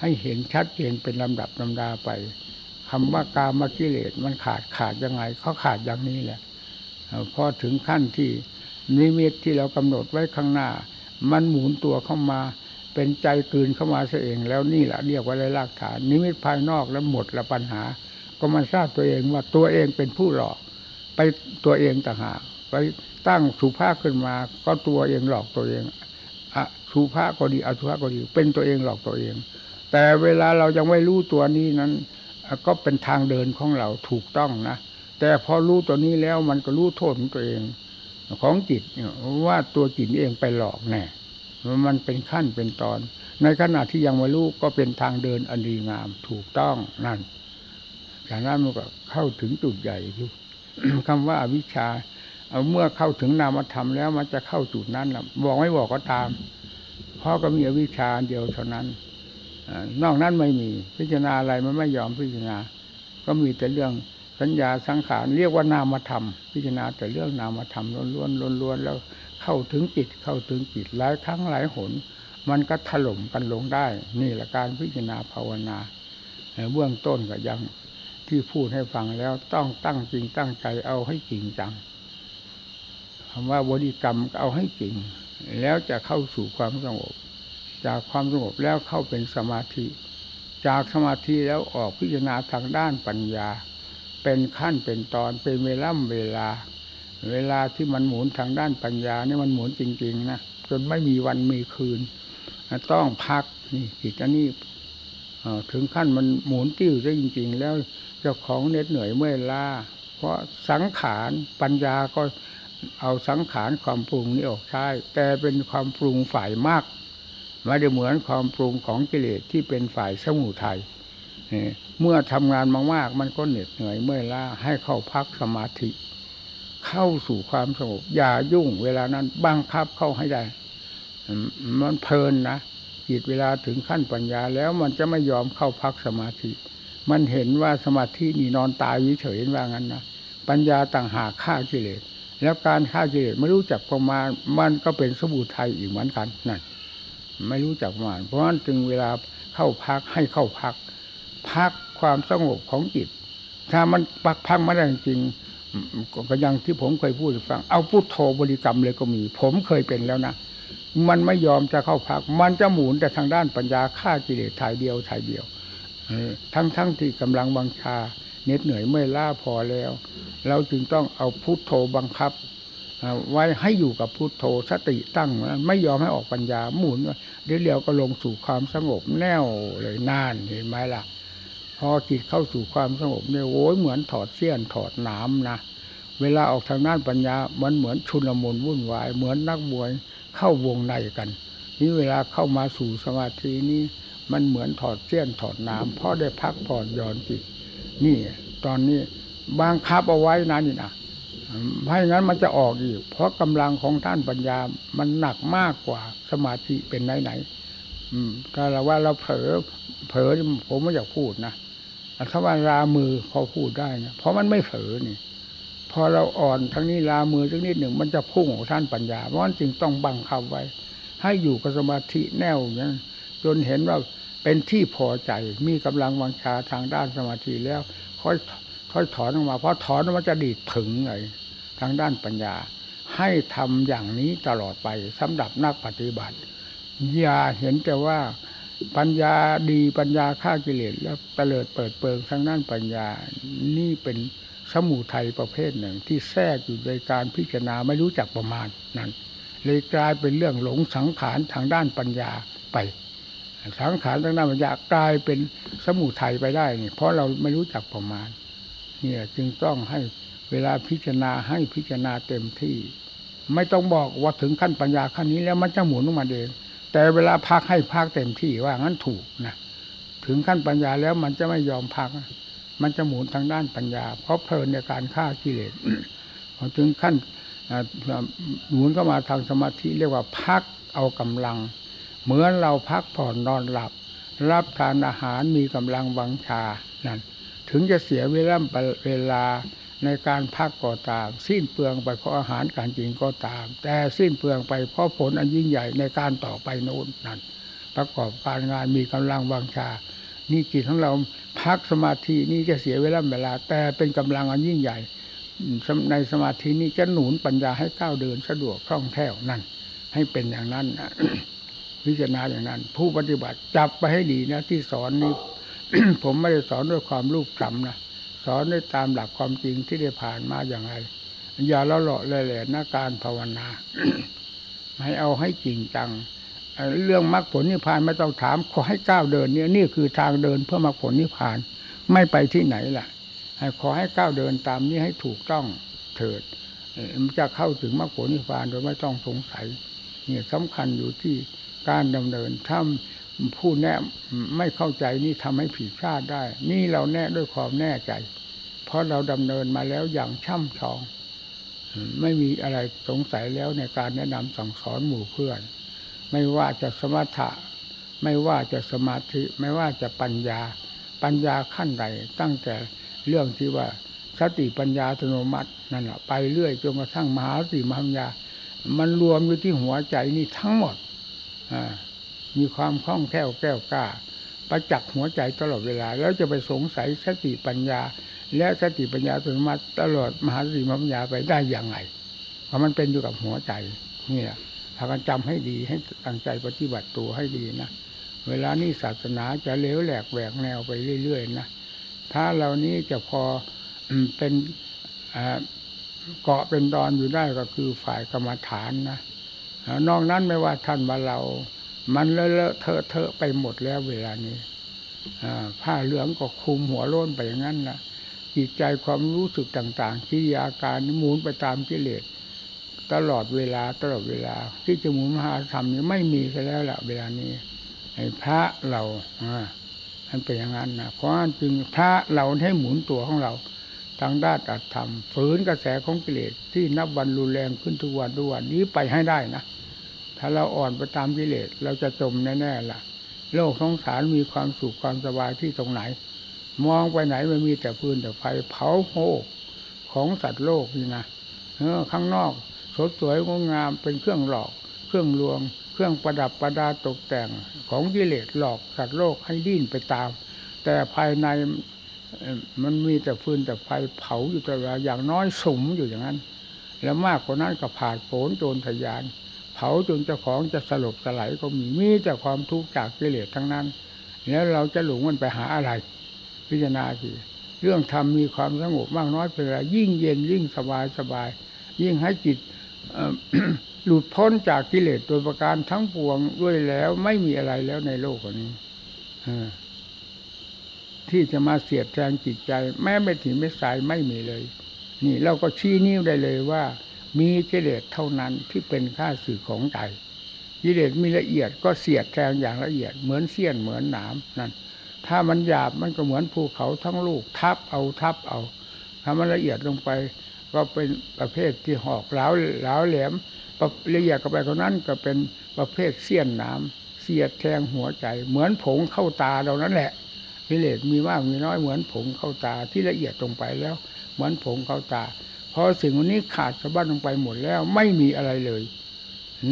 ให้เห็นชัดเจนเป็นลำดับลำดาไปคำว่ากามกิเลสมันขาดขาดยังไงเขาขาดอย่างนี้แหละพอถึงขั้นที่นิมิตที่เรากำหนดไว้ข้างหน้า มันหมุนตัวเข้ามาเป็นใจกลืนเข้ามาซะเอง แล้วนี่แหละเรียกว่าได้รากฐาน นิมิตภายนอกแล้วหมดละปัญหา ก็มันทราบตัวเองว่าตัวเองเป็นผู้หลอก ไปตัวเองต่างหากไป ตั้งสุภาพขึ้นมา ก็ตัวเองหลอกตัวเองอะสุภาพก็ดีอสุภาพก็ดี เป็นตัวเองหลอกตัวเอง แต่เวลาเรายังไม่รู้ตัวนี้นั้น ก็เป็นทางเดินของเราถูกต้องนะแต่พอรู้ตัวนี้แล้วมันก็รู้โทษของตัวเอง ของจิตว่าตัวจิตเองไปหลอกแน่มันเป็นขั้นเป็นตอน ในขณะที่ยังไม่รู้ก็เป็นทางเดินอันดีงามถูกต้องนั่นจากนั้นมันก็เข้าถึงจุดใหญ่อยู่คำว่าอวิชชา เอาเมื่อเข้าถึงนามธรรมแล้วมันจะเข้าจุดนั้นละบอกไม่บอกก็ตาม เพราะก็มีอวิชชาเดียวเท่านั้นอนอกนั้นไม่มีพิจารณาอะไรมันไม่ยอมพิจารณา ก็มีแต่เรื่องสัญญาสังขารเรียกว่านามธรรม พิจารณาแต่เรื่องนามธรรมล้วนๆล้วนๆแล้วเข้าถึงจิตเข้าถึงจิตหลายครั้งหลายหน มันก็ถล่มกันลงได้ นี่แหละการพิจารณาภาวนาเบื้องต้นก็ยังที่พูดให้ฟังแล้วต้องตั้งจริงตั้งใจเอาให้จริงจัง คำว่าบริกรรมเอาให้จริง แล้วจะเข้าสู่ความสงบ จากความสงบแล้วเข้าเป็นสมาธิ จากสมาธิแล้วออกพิจารณาทางด้านปัญญา เป็นขั้นเป็นตอนเป็นเวล่ำเวลา เวลาที่มันหมุนทางด้านปัญญานี่มันหมุนจริง ๆ นะจนไม่มีวันมีคืน ต้องพักนี่จิตอันนี้ถึงขั้นมันหมุนติ้วได้จริง ๆ แล้วเจ้าของเหน็ดเหนื่อยเมื่อยล้าเพราะสังขารปัญญาก็ เอาสังขารความปรุงนี้ออกใช้แต่เป็นความปรุงฝ่ายมากไม่ได้เหมือนความปรุงของกิเลสที่เป็นฝ่ายสมุทัยเมื่อทำงานมากๆมันก็เหน็ดเหนื่อยเมื่อยล้าให้เข้าพักสมาธิ เข้าสู่ความสงบอย่ายุ่งเวลานั้นบังคับเข้าให้ได้ มันเพลินนะจิตเวลาถึงขั้นปัญญาแล้วมันจะไม่ยอมเข้าพักสมาธิ มันเห็นว่าสมาธินี่นอนตายเฉยๆว่างั้นนะปัญญาต่างหากฆ่ากิเลส แล้วการฆ่ากิเลสไม่รู้จักประมาณมันก็เป็นสบู่ไทยอีกเหมือนกันนั่นไม่รู้จักประมาณ เพราะฉะนั้นจึงเวลาเข้าพักให้เข้าพัก พักความสงบของจิต ถ้ามันพักพักไม่ได้จริงก็ยังที่ผมเคยพูดฟัง เอาพุทโธบริกรรมเลยก็มี ผมเคยเป็นแล้วนะมันไม่ยอมจะเข้าพัก มันจะหมุนแต่ทางด้านปัญญาฆ่ากิเลสถ่ายเดียวถ่ายเดียวทั้งๆทที่กำลังบังชา เหน็ดเหนื่อยเมื่อล้าพอแล้ว เราจึงต้องเอาพุทโธบังคับไว้ให้อยู่กับพุทโธสติตั้งไม่ยอมให้ออกปัญญาหมุนเดี๋ยวเดียวก็ลงสู่ความสงบแน่วเลยนานเห็นไหมล่ะ พอจิตเข้าสู่ความสงบเนี่ยโอ้ยเหมือนถอดเสี้ยนถอดน้ำนะเวลาออกทางด้านปัญญา มันเหมือนชุนลมุนวุ่นวาย เหมือนนักมวยเข้าวงในกันนี่เวลาเข้ามาสู่สมาธินี้มันเหมือนถอดเสี้ยนถอดน้ำเพราะได้พักผ่อนหย่อนจิต นี่ ตอนนี้บางคับเอาไว้นะนี่นะไม่งั้นมันจะออกอีก เพราะกำลังของท่านปัญญา มันหนักมากกว่าสมาธิเป็นไหนไหนถ้าเราว่าเราเผลอเผลอผมไม่อยากพูดนะถ้าว่ารามือพอพูดได้นะเพราะมันไม่เผลอนี่ พอเราอ่อนทั้งนี้รามือทั้งนิดหนึ่งมันจะพุ่งของท่านปัญญาเพราะฉะนั้นจึงต้องบังคับไว้ ให้อยู่กับสมาธิแน่วอย่างนั้นจนเห็นว่า เป็นที่พอใจ มีกำลังวังชาทางด้านสมาธิแล้วค่อยค่อยถอนออกมา เพราะถอนมันจะดีดถึงไงทางด้านปัญญา ให้ทำอย่างนี้ตลอดไปสำหรับนักปฏิบัติอย่าเห็นแต่ว่าปัญญาดีปัญญาฆ่ากิเลสแล้วเตลิดเปิดเปิงทางด้านปัญญานี่เป็นสมุทัยประเภทหนึ่งที่แทรกอยู่ในการพิจารณาไม่รู้จักประมาณนั้นเลยกลายเป็นเรื่องหลงสังขารทางด้านปัญญาไป สังขารทั้งนั้นมันจะกลายเป็นสมุทัยไปได้นี่เพราะเราไม่รู้จักประมาณ เนี่ยจึงต้องให้เวลาพิจารณาให้พิจารณาเต็มที่ ไม่ต้องบอกว่าถึงขั้นปัญญาขั้นนี้แล้วมันจะหมุนออกมาเองแต่เวลาพักให้พักเต็มที่ว่างั้นถูกนะถึงขั้นปัญญาแล้วมันจะไม่ยอมพัก มันจะหมุนทางด้านปัญญา เพราะเพลินในการฆ่ากิเลสพอถึงขั้นหมุนเข้ามาทางสมาธิเรียกว่าพักเอากำลัง เหมือนเราพักผ่อนนอนหลับ รับทานอาหารมีกำลังวังชานั่นถึงจะเสียเวลาเวลาในการพักก็ตาม สิ้นเปลืองไปเพราะอาหารการกินก็ตาม แต่สิ้นเปลืองไปเพราะผลอันยิ่งใหญ่ในการต่อไปโน้นนั่นประกอบการงานมีกำลังวังชา นี่จิตของเราพักสมาธินี่จะเสียเวลาเวลา แต่เป็นกำลังอันยิ่งใหญ่ ในสมาธินี้จะหนุนปัญญาให้ก้าวเดินสะดวกคล่องแคล่วนั่นให้เป็นอย่างนั้น พิจารณาอย่างนั้น ผู้ปฏิบัติจับไปให้ดีนะที่สอนนี้ ผมไม่ได้สอนด้วยความรูปคำนะสอนด้วยตามหลักความจริงที่ได้ผ่านมาอย่างไรอย่าละเลาะเลยแหละนาการภาวนาให้เอาให้จริงจังเรื่องมรรคผลนิพพานไม่ต้องถามขอให้ก้าวเดินเนี่ยนี่คือทางเดินเพื่อมรรคผลนิพพาน ไม่ไปที่ไหนล่ะขอให้ก้าวเดินตามนี้ให้ถูกต้องเถิดมันจะเข้าถึงมรรคผลนิพพานโดยไม่ต้องสงสัยเนี่ยสำคัญอยู่ที่ การดำเนินถ้าผู้แน่ไม่เข้าใจนี่ทำให้ผิดพลาดได้ นี่เราแน่ด้วยความแน่ใจ เพราะเราดำเนินมาแล้วอย่างช่ำชอง ไม่มีอะไรสงสัยแล้วในการแนะนำสั่งสอนหมู่เพื่อน ไม่ว่าจะสมถะ ไม่ว่าจะสมาธิ ไม่ว่าจะปัญญา ปัญญาขั้นใด ตั้งแต่เรื่องที่ว่าสติปัญญาอัตโนมัตินั่นแหะไปเรื่อยจนกระทั่งมหาสติมหาปัญญา มันรวมอยู่ที่หัวใจนี่ทั้งหมด มีความคล่องแคล่วแก้วกล้า ประจักษ์หัวใจตลอดเวลา แล้วจะไปสงสัยสติปัญญา และสติปัญญาอัตโนมัติตลอดมหาสติมัญญาไปได้อย่างไรเพราะมันเป็นอยู่กับหัวใจนี่แหละพากันจำให้ดีให้ตั้งใจปฏิบัติตัวให้ดีนะเวลานี้ศาสนาจะเลวแหลกแหวกแนวไปเรื่อยๆนะถ้าเหล่านี้จะพอเป็นเกาะเป็นดอนอยู่ได้ก็คือฝ่ายกรรมฐานนะ นอกนั้นไม่ว่าท่านว่าเรา มันเลอะเทอะเทอะไปหมดแล้วเวลานี้ผ้าเหลืองก็คลุมหัวโล้นไปอย่างนั้นนะจิตใจความรู้สึกต่างๆกิริยาการหมุนไปตามกิเลสตลอดเวลาตลอดเวลา ที่จะหมุนมหาธรรมนี่ไม่มีซะแล้วล่ะเวลานี้ไอ้พระเราอ่ามันเป็นอย่างนั้นนะเพราะฉะนั้นจึงพระเราให้หมุนตัวของเรา ทางด้านอัตธรรมฝืนกระแสของกิเลสที่นับวันรุนแรงขึ้นทุกวันทุกวันนี้ไปให้ได้นะ ถ้าเราอ่อนไปตามกิเลสเราจะจมแน่ๆล่ะ โลกสงสารมีความสุขความสบายที่ตรงไหน มองไปไหนมันมีแต่ฟืนแต่ไฟเผาโหของสัตว์โลกนี่นะเออข้างนอกสดสวยงดงามเป็นเครื่องหลอก เครื่องลวง เครื่องประดับประดาตกแต่งของกิเลสหลอกสัตว์โลกให้ดิ้นไปตาม แต่ภายในมันมีแต่ฟืนแต่ไฟเผาอยู่ตลอดอย่างน้อยสมอยู่อย่างนั้น แล้วมากกว่านั้นก็ผ่าดโผนโจรทะยาน เผาจนเจ้าของจะสลบสลายก็มีมีแต่ความทุกข์จากกิเลสทั้งนั้น แล้วเราจะหลงมันไปหาอะไร พิจารณาสิเรื่องธรรมมีความสงบมากน้อยเป็นไรยิ่งเย็นยิ่งสบายสบาย ยิ่งให้จิตหลุดพ้นจากกิเลสโดยประการทั้งปวงด้วยแล้วไม่มีอะไรแล้วในโลกนี้ที่จะมาเสียดแทงจิตใจ แม้ไม่ถิ่ไม่สายไม่มีเลย นี่เราก็ชี้นิ้วได้เลยว่า มีกิเลสเท่านั้นที่เป็นค่าสื่อของใจกิเลสมีละเอียดก็เสียดแทงอย่างละเอียดเหมือนเสี้ยนเหมือนหนามนั่นถ้ามันหยาบมันก็เหมือนภูเขาทั้งลูกทับเอาทับเอาถ้ามันละเอียดลงไป ก็เป็นประเภทที่หอกเหลาเหลาแหลมประละเอียดก็ไปกว่านั้นก็เป็นประเภทเสี้ยนหน้ำเสียดแทงหัวใจ เหมือนผงเข้าตาเรานั่นแหละกิเลสมีมากมีน้อยเหมือนผงเข้าตาที่ละเอียดลงไปแล้ว เหมือนผงเข้าตา อสิ่งวันนี้ขาดสะบั้นลงไปหมดแล้วไม่มีอะไรเลย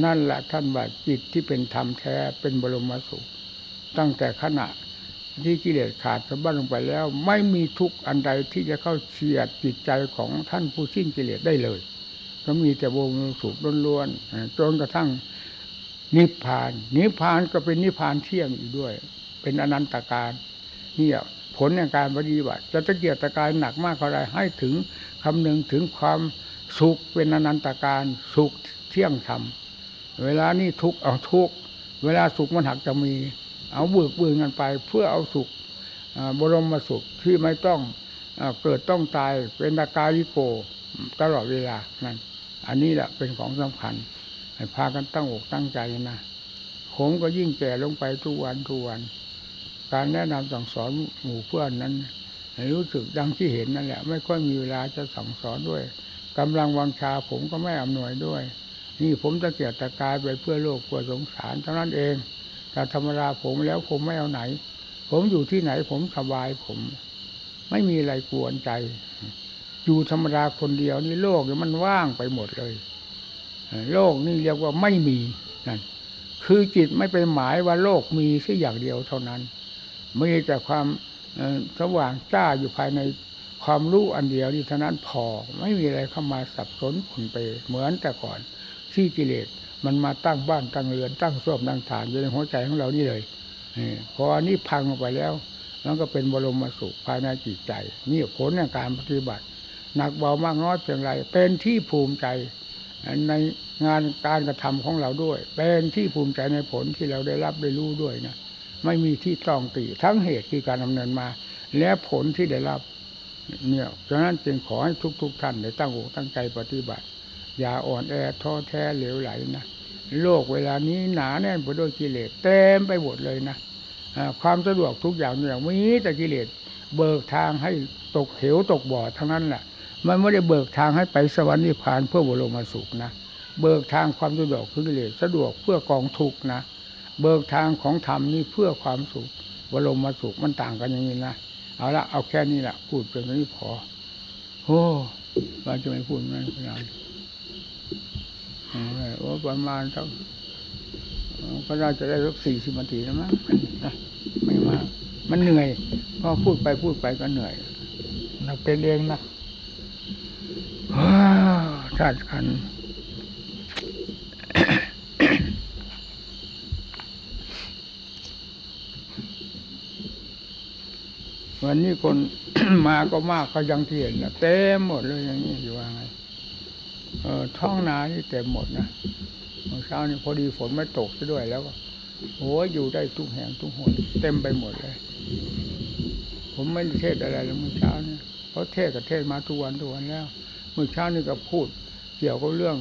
นั่นแหละท่านว่าจิตที่เป็นธรรมแท้เป็นบรมสุข ตั้งแต่ขณะที่กิเลสขาดสะบั้นลงไปแล้ว ไม่มีทุกข์อันใดที่จะเข้าเฉียดจิตใจของท่านผู้สิ้นกิเลสได้เลยก็มีแต่วงสุขล้วนๆจนกระทั่งนิพพาน นิพพานก็เป็นนิพพานเที่ยงอีกด้วย เป็นอนันตการเนี่ย ผลในการปฏิบัติจะตะเกียกตะกายหนักมากเท่าไรให้ถึงคำนึงถึงความสุขเป็นอนันตการสุขเที่ยงธรรมเวลานี้ทุกข์เอาทุกข์เวลาสุขมันหักจะมี เอาเบิกบืนกันไป เพื่อเอาสุขบรมสุขที่ไม่ต้องอเกิดต้องตายเป็นอาการลิโกตลอดเวลานั่นอันนี้แหละเป็นของสำคัญให้พากันตั้งอกตั้งใจนะผมก็ยิ่งแก่ลงไปทุกวันทุกวัน การแนะนำสั่งสอนหมู่เพื่อนนั้นรู้สึกดังที่เห็นนั่นแหละ ไม่ค่อยมีเวลาจะสั่งสอนด้วยกำลังวังชาผมก็ไม่อำนวยด้วย นี่ผมตะเกียกตะกายไปเพื่อโลกเพื่อสงสารเท่านั้นเอง แต่ธรรมดาผมแล้วผมไม่เอาไหน ผมอยู่ที่ไหนผมสบายผม ไม่มีอะไรกวนใจ อยู่ธรรมดาคนเดียวนี่โลกมันว่างไปหมดเลย โลกนี่เรียกว่าไม่มีนั่นคือจิตไม่ไปหมายว่าโลกมีแค่อย่างเดียวเท่านั้น มีแต่ความสว่างจ้าอยู่ภายในความรู้อันเดียวนี่เท่านั้นพอไม่มีอะไรเข้ามาสับสนผุนไปเหมือนแต่ก่อนที่กิเลสมันมาตั้งบ้านตั้งเรือนตั้งส้วมตั้งฐานอยู่ในหัวใจของเรานี่เลยพออันนี้พังออกไปแล้วมันก็เป็นบรมสุขภายในจิตใจ นี่ผลในการปฏิบัติหนักเบามากน้อยเพียงไร เป็นที่ภูมิใจในงานการกระทำของเราด้วย เป็นที่ภูมิใจในผลที่เราได้รับได้รู้ด้วยนะ ไม่มีที่ต้องตีทั้งเหตุคือการดำเนินมา และผลที่ได้รับเนี่ยฉะนั้นจึงขอให้ทุกๆทท่านได้ตั้งอกตั้งใจปฏิบัติ อย่าอ่อนแอท้อแท้เหลวไหลนะโลกเวลานี้หนาแน่นไปด้วยกิเลสเต็มไปหมดเลยนะความสะดวกทุกอย่างอย่างมีแต่กิเลสเบิกทางให้ตกเหวตกบ่อทั้งนั้นแหละมันไม่ได้เบิกทางให้ไปสวรรค์นิพพานเพื่อบรมสุขนะ เบิกทางความสะดวกคือกิเลสสะดวกเพื่อกองทุกนะ เบิกทางของธรรมนี่เพื่อความสุขบรมาสุขมันต่างกันอย่างนี้นะเอาละเอาแค่นี้แหละพูดเพียงนี้พอโอ้ว่าจะไม่พูดนั่นขนาดโอ้ประมาณสักก็น่าจะได้สักสี่สิบนาทีแล้วมั้งไม่มากมันเหนื่อยพอพูดไปพูดไปก็เหนื่อยเราเป็นเองนะชาติขัน วันนี้คนมาก็มากก็ยังเทียนนะเต็มหมดเลยอย่างนี้อยู่ว่าไงเออท้องนานี่เต็มหมดนะเมื่อเช้านี่พอดีฝนไม่ตกซะด้วยแล้วก็โอ้ยอยู่ได้ทุกแห่งทุกหนเต็มไปหมดเลย ผมไม่ได้เทศอะไรแล้วเมื่อเช้านี่เพราะเทศกับเทศมาทุกวันทุกวันแล้ว เมื่อเช้านี่ก็พูด เกี่ยวกับเรื่อง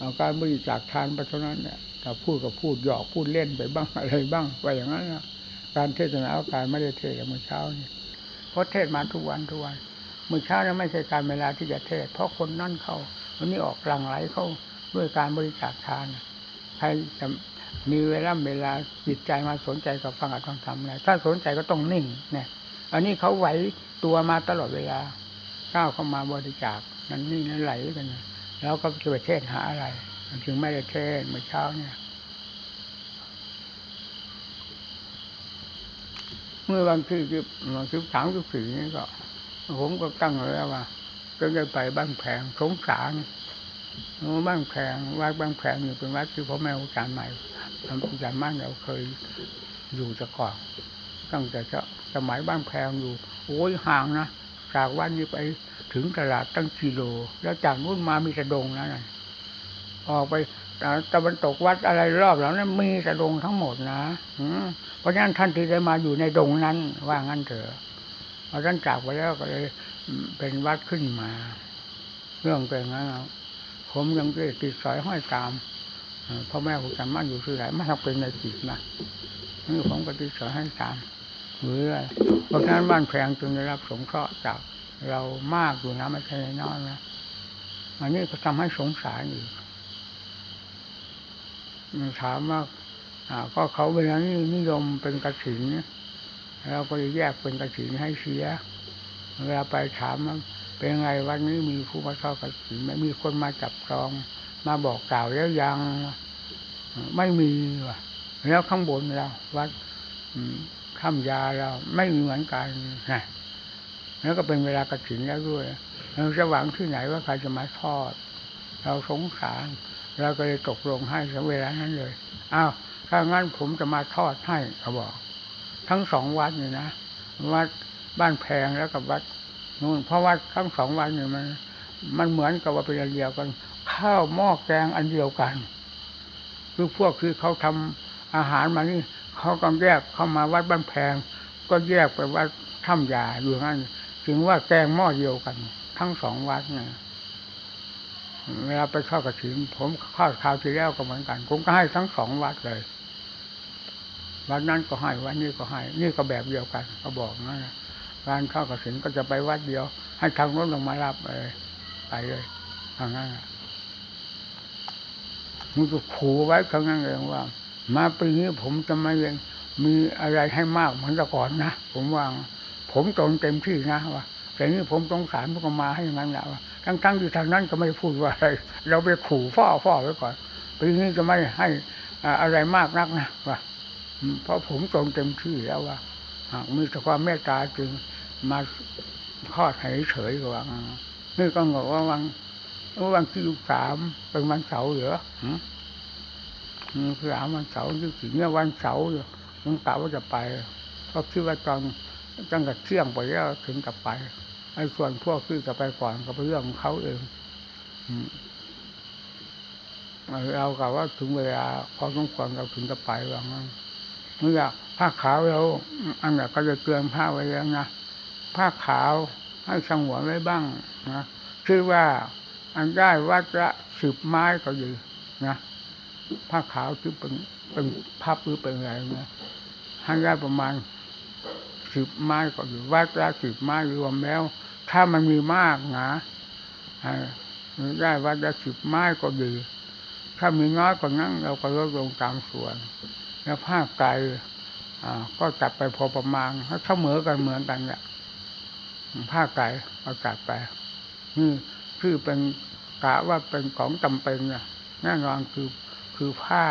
อาการบริจาคทานไปเท่านั้นเนี่ยถ้าพูดก็พูดหยอกพูดเล่นไปบ้างอะไรบ้างไปอย่างนั้นนะการเทศนาอาการไม่ได้เทศเมื่อเช้านี่ ราะเทศมาทุกวันทุกวันเมื่อเช้านี่ไม่ใช่การเวลาที่จะเทศ เพราะคนนั่นเข้าวันนี้ออกหลังไหลเข้าด้วยการบริจาคทานใครจะมีเวลาเวลาจิตใจมาสนใจกับฟังอัดฟังธรรมอะไรถ้าสนใจก็ต้องนิ่งเนี่ยอันนี้เขาไหวตัวมาตลอดเวลาก้าวเข้ามาบริจาคนั่นนี่นั่นไหลกันแล้วก็จะไปเทศหาอะไรถึงไม่ได้เทศเมื่อเช้าเนี่ย เมื่อวันที่สิบสิบสามสิบสี่นี่ก็ ผมก็ตั้งแล้วว่าก็จะไปบ้านแผงสงสารบ้านแผงวัดบ้านแผงอยู่เป็นวัดที่พ่อแม่อาจารย์ใหม่อาจารย์มั่นเราเคยอยู่จะก่อนตั้งแต่จะสมัยบ้านแพงอยู่ โอ้ยห่างนะจากวัดนี้ไปถึงตลาดตั้งกิโล แล้วจากนู้นมามีกระดงนะออกไป ตะวันตกวัดอะไรรอบแล้วนั้นมีกระดงทั้งหมดนะเพราะฉะนั้นท่านที่ได้มาอยู่ในดงนั้น ว่างั้นเถอะพอท่านจากไปแล้วก็เลยเป็นวัดขึ้นมา เรื่องเป็นงั้นผมยังติดสอยห้อยตามพ่อแม่ผมจำมั่นอยู่ที่ไหนไม่ทำเป็นในจิตนะนี่ผมก็ติดสอยให้ตามหรืออะไรเพราะฉะนั้นบ้านแพงจึงได้รับสงเคราะห์จากเรามากอยู่นะไม่ใช่น้อยนะอันนี้ก็ทำให้สงสารอีก ถามว่าก็เขาเวลานี้นิยมเป็นกระถินเราก็แยกเป็นกระถินให้เสียเวลาไปถามเป็นไงวันนี้มีผู้มาทอดกระถินไม่มีคนมาจับจองมาบอกกล่าวแล้วยังไม่มีแล้วข้างบนเราวัดข้ามยาเราไม่มีเหมือนกันนะแล้วก็เป็นเวลากระถินแล้วด้วยเราจะหวังที่ไหนว่าใครจะมาทอด เราสงสาร เราก็เลยตกลงให้สังเวลานั้นเลยอ้าวถ้างั้นผมจะมาทอดให้เขาบอก ทั้งสองวัดนี่นะวัดบ้านแพงแล้วกับวัดนู่นเพราะวัดทั้งสองวัดนี่มัน มันเหมือนกับว่าเป็นอันเดียวกัน ข้าวหม้อแกงอันเดียวกันคือพวกคือเขาทำอาหารมานี่เขาก็แยกเข้ามาวัดบ้านแพง ก็แยกไปวัดถ้ำยาอยู่งั้นถึงว่าแกงหม้อเดียวกัน ทั้งสองวัดเนี่ย เวลาไปเข้ากระถิ่นผมเข้าคราวที่แล้วก็เหมือนกันผมก็ให้ทั้งสองวัดเลยวัดนั้นก็ให้วัดนี้ก็ให้ นี่ก็แบบเดียวกันเขาบอกนะการเข้ากระถิ่นก็จะไปวัดเดียว ให้ทางรถลงมารับเลยไปเลยทางนั้นมันก็ขู่ไว้ครั้งนั้นเองว่า มาปีนี้ผมจะไม่ยังมีอะไรให้มากเหมือนแต่ก่อนนะผมว่างผมตรงเต็มที่นะว่าแต่นี้ผมต้องสารพวกมาให้อย่างนั้นแหละว่า ทั้งๆอยู่ทางนั้นก็ไม่พูดว่าอะไร เราไปขู่ฟ้อฟ้อไว้ก่อนปีนี้จะไม่ให้อะไรมากนักนะว่าเพราะผมตรงเต็มที่แล้วว่ามีแต่ความเมตตาจึงมาทอดให้เฉยกว่านี่ก็บอกว่าวันวันที่สามเป็นวันเสาร์เหรอสามวันเสาร์ที่สี่เนี่ยวันเสาร์อยู่ผมกะว่าจะไปก็คิดว่าตอนตั้งแต่เที่ยงไปแล้วถึงกลับไป ไอ้ส่วนพวกที่จะไปก่อนก็เป็นเรื่องของเขาเองเรากะว่าถึงเวลาพอสมควรเราถึงจะไปว่างั้นเมื่อผ้าขาวเราอันนี้ก็จะเตือนผ้าไว้แล้วนะผ้าขาวให้สงวนไว้บ้างนะคือว่าอันได้วัดละสิบไม้ก็ดีนะผ้าขาวคือเป็นเป็นผ้าปื้อเป็นอะไรนะให้ได้ประมาณสิบไม้ก็อยู่วัดละสิบไม้รวมแล้ว ถ้ามันมีมากนะได้วัดละสิบไม้ก็ดี ถ้ามีน้อยกว่านั้นเราก็ลดลงตามส่วน แล้วผ้าไก่ก็จัดไปพอประมาณเสมอกันเหมือนกันแหละผ้าไก่เอาจัดไปนี่คือเป็นกะว่าเป็นของจำเป็นเนี่ยแน่นอนคือคือผ้า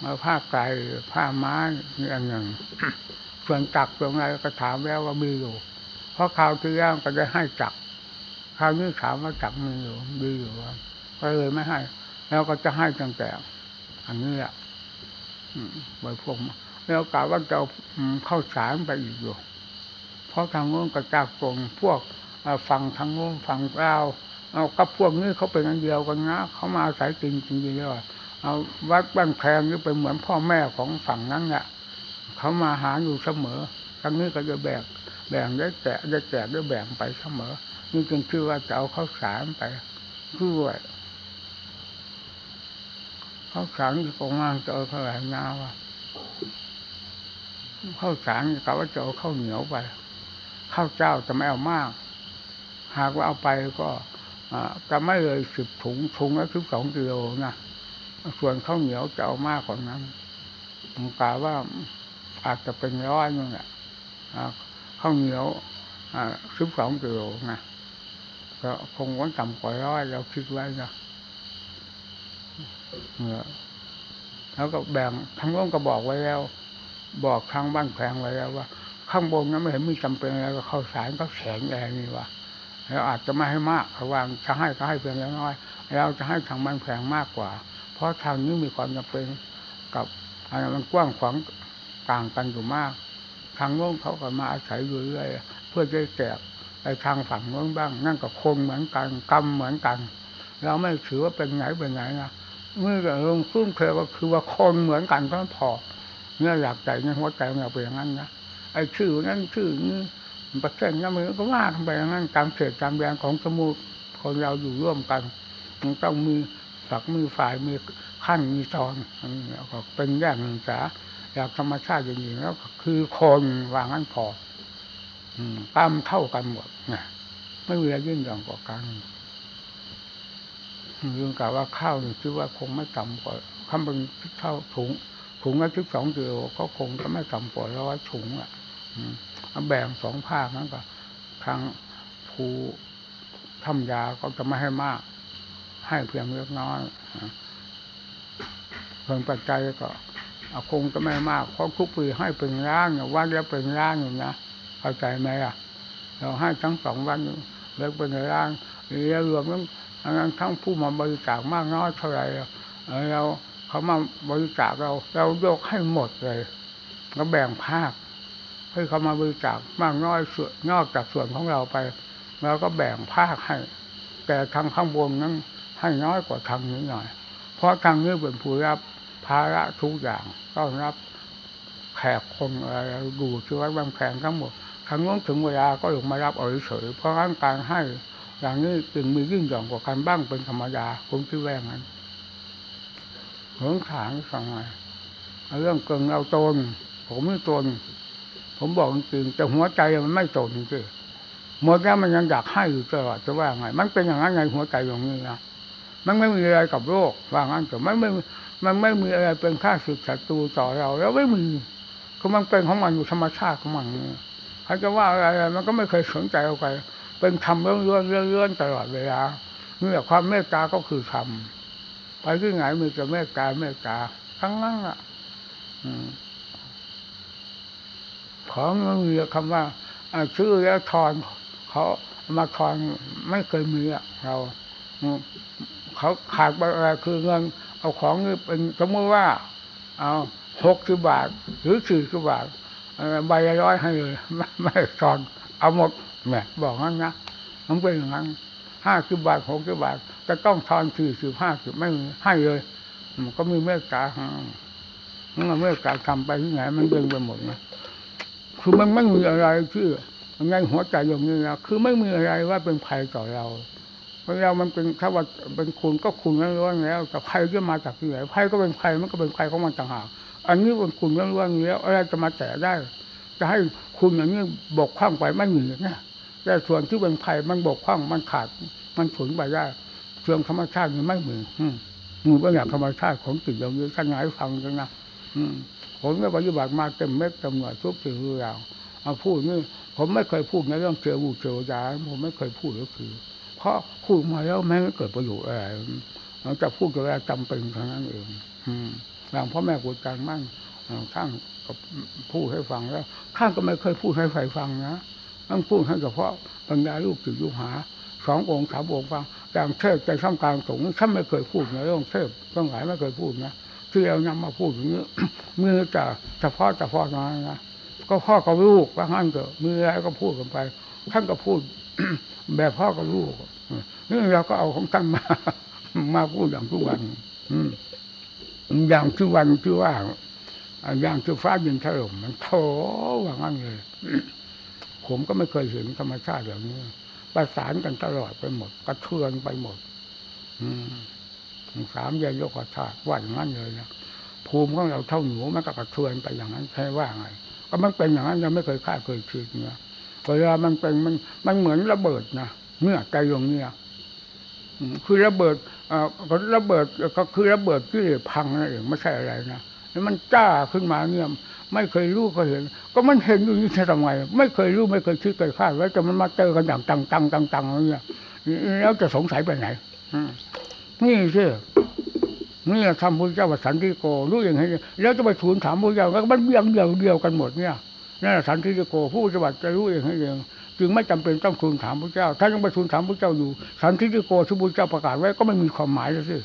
เอาผ้าไก่ผ้าไม้นี่อันหนึ่งส่วนจักรส่วนอะไรก็ถามแล้วว่ามีอยู่ เพราะคราวที่แล้วก็ได้ให้จักรคราวนี้ถามว่าจักรมีอยู่มีอยู่ก็เลยไม่ให้ แล้วก็จะให้ตั้งแต่อันนี้แหละอืมไว้พวกมแล้วกล่าวว่าจะเข้าสารไปอีกอยู่ เพราะทางโน้นก็จากตรงพวกฝั่งทางโน้นฝั่งเราเอากับพวกนี้เขาเป็นอันเดียวกันนะเขามาอาศัยจริงจริงๆแล้วอะเอาวัดบ้านแพงนี่เป็นเหมือนพ่อแม่ของฝั่งนั้นแหละเขามาหาอยู่เสมอทางนี้ก็จะแบ่ง แบ่งได้แจกได้แจกได้แบ่งไปเสมอ นี่จึงชื่อว่าจะเอาข้าวสารไปด้วยข้าวสารที่ประมาณจะเอาเท่าไหร่นาวะข้าวสารกะว่าจะเอาข้าวเหนียวไปข้าวเจ้าจะไม่เอามาก หากว่าเอาไปก็จะไม่เลยสิบถุงถุงละสิบสองกิโลนะส่วนข้าวเหนียวจะเอามากกว่านั้นผมกล่าวว่าอาจจะเป็นร้อยนึงแหละอ่า ข้าวเหนียวสิบสองกิโลนะก็คงวันต่ำกว่าร้อยเราคิดไว้นะแล้วก็แบ่งทางโน้นก็บอกไว้แล้ว บอกทางบ้านแพงไว้แล้วว่า ข้างบนนั้นไม่เห็นมีจำเป็นอะไรก็เข้าสารก็แสงแรงนี่ว่าแล้วอาจจะไม่ให้มากระว่าจะให้ก็ให้เพียงเล็กน้อยเราจะให้ทางบ้านแพงมากกว่า เพราะทางนี้มีความจำเป็นกับอะไรมันกว้างขวางต่างกันอยู่มาก ทางโน้นเขาก็มาอาศัยอยู่เรื่อยเพื่อจะแจกไปทางฝั่งโน้นบ้าง นั่นก็คงเหมือนกันกรรมเหมือนกัน เราไม่ถือว่าเป็นไหนเป็นไหนนะเมื่อลงซุ้มเคยก็คือว่าคนเหมือนกันก็พอเนี่ยอยากใจในหัวใจเราเป็นอย่างนั้นนะไอ้ชื่อนั้นชื่อนี้ประเทศนั้นมันก็ว่ากันไปอย่างนั้นตามเขตตามแดนของสมุทรคนเราอยู่ร่วมกันมันต้องมีฝักมีฝ่ายมีขั้นมีตอนอันนี้ก็เป็นแยกหนึ่งสา อยากธรรมชาติอย่างนี้แล้วคือคนวางนั้นพอตามเท่ากันหมดไงไม่มีอะไรยิ่งหย่อนกว่ากันเรื่องกล่าวว่าข้าวนี่คิดว่าคงไม่ต่ำกว่าคำเป็นเท่าถุงถุงละสิบสองกิโลก็คงจะไม่ต่ำกว่าร้อยถุงอะอแบ่งสองภาคนั้นก็ทางภูทำยาก็จะไม่ให้มาก ให้เพียงเล็กน้อยเพิ่งปัจจัยก็ คงจะไม่มาก เพราะทุกปีให้เป็นร่างเนี่ยวันแล้วเป็นร่างอยู่นะเข้าใจไหมอะ เราให้ทั้งสองวันแล้วเป็นร่างแล้วรวมทั้งทั้งทั้งผู้มาบริจาคมากน้อยเท่าไหร่เราเขามาบริจาคเรา เรายกให้หมดเลยก็แบ่งภาคให้เขามาบริจาคมากน้อยส่วนนอกจากส่วนของเราไปเราก็แบ่งภาคให้ แต่ทางข้างบนนั้นให้น้อยกว่าทางนี้หน่อย เพราะทางนี้เป็นผู้รับ ภาระทุกอย่างต้องรับแขกคนอะไรดูที่วัดบางแพงทั้งหมดทางโน้นถึงเวลาก็ลงมารับเอาเฉยๆเพราะงั้นการให้อย่างนี้จึงมียิ่งหย่อนกว่าการบ้างเป็นธรรมดาผมคิดว่อย่างนั้นหงขางสังไงเรื่องเกิงเอาตนผมไม่ตนผมบอกจริงแต่หัวใจมันไม่ตนจริงหมดแล้วมันยังอยากให้อยู่ตลอดจะว่าไง มันเป็นอย่างนั้นไงหัวใจอย่างนี้นะมันไม่มีอะไรกับโลกว่างั้นแต่ไม่ไม่ มันไม่มีอะไรเป็นค่าศึกศัตรูต่อเรา แล้วไม่มีคือมันเป็นของมันอยู่ธรรมชาติของมันเขาจะว่าอะไรมันก็ไม่เคยสนใจเอาไปเป็นธรรมเรื่องเรื่องเรื่องเรื่องตลอดเวลาเนี่ยความเมตตาก็คือธรรมไปที่ไหนมีแต่เมตตาเมตตาทั้งนั้นอะของมันมีคำว่าอชื่อแล้วทอนเขามาทอนไม่เคยมีอะเราเขาขาดอะไรคือเงิน เอาของนี่เป็นสมมติว่า เอาหกสิบบาท หรือสี่สิบบาทใบละร้อยให้เลยไม่สอนเอาหมดแหมบอกงั้นนะมันเป็นอย่างนั้นห้าสิบบาทหกสิบบาทจะต้องทอนสี่สิบห้าสิบไม่ให้เลยมันก็มีเมตตาฮะมันเมตตาทำไปที่ไหนมันเดินไปหมดนะคือมันไม่มีอะไรที่ไงหัวใจอย่างนี้นะคือไม่มีอะไรว่าเป็นภัยต่อเรา เพราะเรามันเป็นถ้าว่าเป็นคุณก็คุณล้วนๆแล้วแต่ภัยจะมาจากที่ไหนภัยก็เป็นภัยมันก็เป็นภัยของมันต่างหากอันนี้เป็นคุณล้วนๆแล้วอะไรจะมาแตะได้ จะให้คุณอย่างนี้บกพร่องไปไม่มีนะแต่ส่วนที่เป็นภัยมันบกพร่องมันขาด มันสูญไปได้ส่วนธรรมชาติมันไม่เหมีอืมมือเป็นอย่างธรรมชาติของจิตอย่างนี้ท่านไงฟังกันนะอืมผมก็ปฏิบัติมาเต็มเม็ดเต็มหน่วยทุกสิ่งทุกอย่างเอาพูดนี่ผมไม่เคยพูดในเรื่องเจอวูเจอยาผมไม่เคยพูดก็คือ เพราะพูดมาแล้วไม่เกิดประโยชน์อะไรเราจะพูดก็แล้วจำเป็นเท่านั้นเองอืมอย่างพ่อแม่ครูจารมั่นข้างก็พูดให้ฟังแล้ว ข้างก็ไม่เคยพูดให้ใครฟังนะต้องพูดให้เฉพาะบรรดาลูกศิษย์ลูกหาสององค์สามองค์ฟังอย่างเทศใจช่ำกลางสงฆ์ท่านไม่เคยพูดในเรื่องเทศต้องหลายไม่เคยพูดนะที่เรานำมาพูดอย่างนี้มือจะเฉพาะเฉพาะนั้นะก็พ่อกับลูกว่างั้นก็มืออะไรก็พูดกันไปท่านก็พูด แบบพ่อกับลูกเราก็เอาของท่านมา มาพูดอย่างทุกวันอย่างทุกวันที่ว่าอย่างที่ฟ้ายินถล่มมันโถว่างั้นเลยผมก็ไม่เคยเห็นธรรมชาติแบบนี้ประสานกันตลอดไปหมด กระเทือนไปหมด อืมสามแยกยกกระชากว่าอย่างนั้นเลยนะภูมิของเราเท่าหนูมันก็กระเทือนไปอย่างนั้นใช่ว่าไงก็มันเป็นอย่างนั้นยังไม่เคยคาดเคยคิดเนี่ย เวลามันเป็นมันมันเหมือนระเบิดนะเมื่อใจลงเนี่ยคือระเบิดอ่าระเบิดก็คือระเบิดที่พังนั่นเองไม่ใช่อะไรนะแล้วมันจ้าขึ้นมาเนี่ยไม่เคยรู้ก็เห็น ก็มันเห็นอยู่นี่ทำไมไม่เคยรู้ไม่เคยคิดเคยคาดไว้แต่มันมาเจอกันอย่างตังตังตังตังเนี่ยแล้วจะสงสัยไปไหนนี่สินี่ทำพระเจ้าว่าสันติโกรู้อย่างไรแล้วจะไปทูลถามพระเจ้าก็มันเบี่ยงเดียวเดียวกันหมดเนี่ย นั่นแหละสันติโกผู้ปฏิบัติจะรู้อย่างเองจึงไม่จำเป็นต้องทูลถามพระเจ้า ถ้ายังไปทูลถามพระเจ้าอยู่ สันติโกที่พระเจ้าประกาศไว้ก็ไม่มีความหมายเลยสิ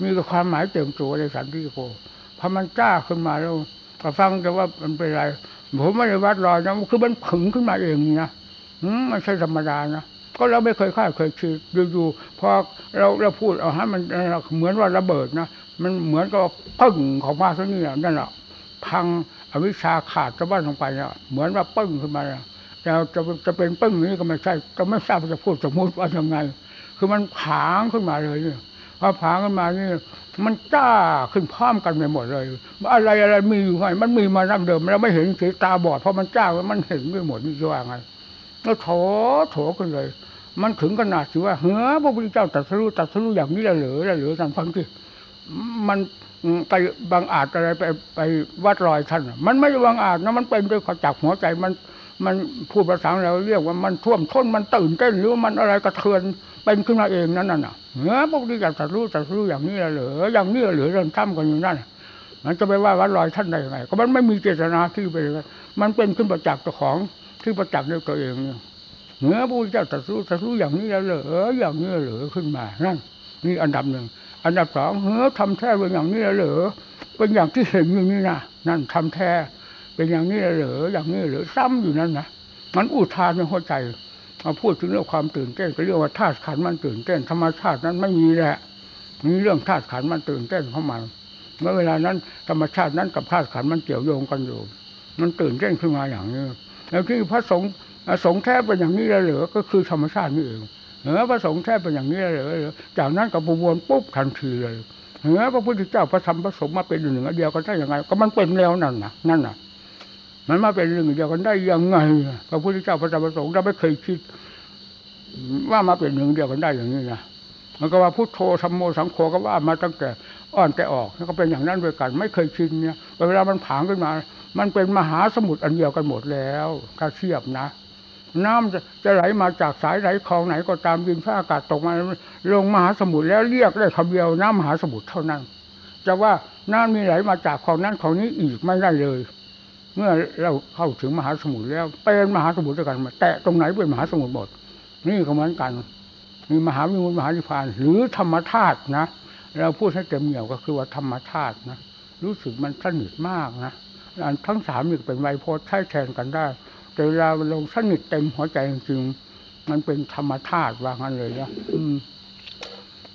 มีแต่ความหมายเต็มตัวในสันติโกพอมันจ้าขึ้นมาแล้วก็ฟังแต่ว่ามันเป็นไรผมไม่ได้วัดรอยนะคือมันผึ่งขึ้นมาเองนะมันใช่ธรรมดานะก็เราไม่เคยคาดเคยคิดอยู่ๆพอเราเราพูดเอาให้มันเหมือนว่าระเบิดนะมันเหมือนกับปึ้งของมาสักนี่นั่นแหละพัง อวิชชาขาดสะบั้นลงไปเนี่ยเหมือนว่าปึ้งขึ้นมาแต่จะจะเป็นปึ้งนี้ก็ไม่ใช่ก็ไม่ทราบจะพูดสมมติว่ายังไง คือมันผางขึ้นมาเลยเนี่ยพอผางขึ้นมานี่มันจ้าขึ้นพร้อมกันไปหมดเลย อะไรอะไรมีอยู่ไงมันมีมาดั้งเดิมเราไม่เห็นสีตาบอดเพราะมันจ้ามันเห็นไปหมดนี่จะว่าไงแล้วโถโถกันเลย มันถึงขนาดที่ว่าเฮ้อพระพุทธเจ้าตรัสรู้ตรัสรู้อย่างนี้เลยเหรือเลยเหรือทางฟังที่มัน ไปบางอาจอะไรไปไปวัดรอยท่านมันไม่บางอาจนะมันเป็นด้วยจักหัวใจมันมันพูดภาษาเราเรียกว่ามันท่วมท้นมันตื่นเต้นหรือมันอะไรกระเทือนเป็นขึ้นมาเองนั่นน่ะเฮ้อพวกนี้อยากจะรู้จะรู้อย่างนี้เหรออย่างนี้เหรือเรื่องทำกันอยู่นั่นมันจะไปว่าวัดรอยท่านได้ยังไงก็มันไม่มีเจตนาที่ไปมันเป็นขึ้นประจักษ์เจ้าของที่ประจักษ์ด้วยตัวเองเนี่ยเนื้อพระเจ้าตรัสรู้ตรัสรู้อย่างนี้แล้วเหรออย่างนี้เหรอขึ้นมานั่นนี่อันดับหนึ่ง อันดับสองเฮ้อทำแท้เป็นอย่างนี้เหรอเป็นอย่างที่เห็นอยู่นี่นะนั่นทำแท้เป็นอย่างนี้เหรออย่างนี้เหรอซ้ำอยู่นั่นนะมันอุทานในหัวใจมาพูดถึงเรื่องความตื่นเต้นก็เรียกว่าธาตุขันมันตื่นเต้นธรรมชาตินั้นไม่มีแหละมีเรื่องธาตุขันมันตื่นเต้นเข้ามาเมื่อเวลานั้นธรรมชาตินั้นกับธาตุขันมันเกี่ยวโยงกันอยู่ มันตื่นเต้นขึ้นมาอย่างนี้แล้วที่พระสงฆ์สงฆ์แท้เป็นอย่างนี้เหรอก็คือธรรมชาตินี่เอง เออพระสงฆ์แท้เป็นอย่างนี้เหรอจากนั้นกับบุวนปุ๊บทันทีเลยเออพระพุทธเจ้าพระธรรมพระสงฆ์มาเป็นหนึ่งเดียวกันได้ยังไง ก็มันเป็นแล้วนั่นนะนั่นน่ะ มันมาเป็นหนึ่งเดียวกันได้ยังไงพระพุทธเจ้าพระธรรมพระสงฆ์เราไม่เคยคิด ว่ามาเป็นหนึ่งเดียวกันได้อย่างนี้นะมันก็ว่าพุทโธธรรมโมสังโฆก็ว่ามาตั้งแต่อ่อนแต่ออกแล้วก็เป็นอย่างนั้นด้วยกัน ไม่เคยชินเนี่ยเวลามันผางขึ้นมา มันเป็นมหาสมุทรอันเดียวกันหมดแล้ว ถ้าเทียบนะ น้ำจะจะไหลมาจากสายไหลคลองไหนก็ตามดินฟ้าอากาศตกมาลงมหาสมุทรแล้วเรียกได้คำเดียวน้ำมหาสมุทรเท่านั้น จะว่าน้ำมีไหลมาจากคลองนั้นคลองนี้อีกไม่ได้เลย เมื่อเราเข้าถึงมหาสมุทรแล้วเป็นมหาสมุทรด้วยกันมาแตะตรงไหนเป็นมหาสมุทรหมดนี่ก็เหมือนกัน มีมหาวิมุติมหานิพพานหรือธรรมธาตุนะ เราพูดให้เต็มเหนี่ยวก็คือว่าธรรมธาตุนะรู้สึกมันสนิทมากนะอันทั้งสามนี่เป็นไวโพธิ์ใช้แทนกันได้ แต่เวลาลงสนิทเต็มหัวใจจริงๆมันเป็นธรรมธาตุว่างั้นเลยนะ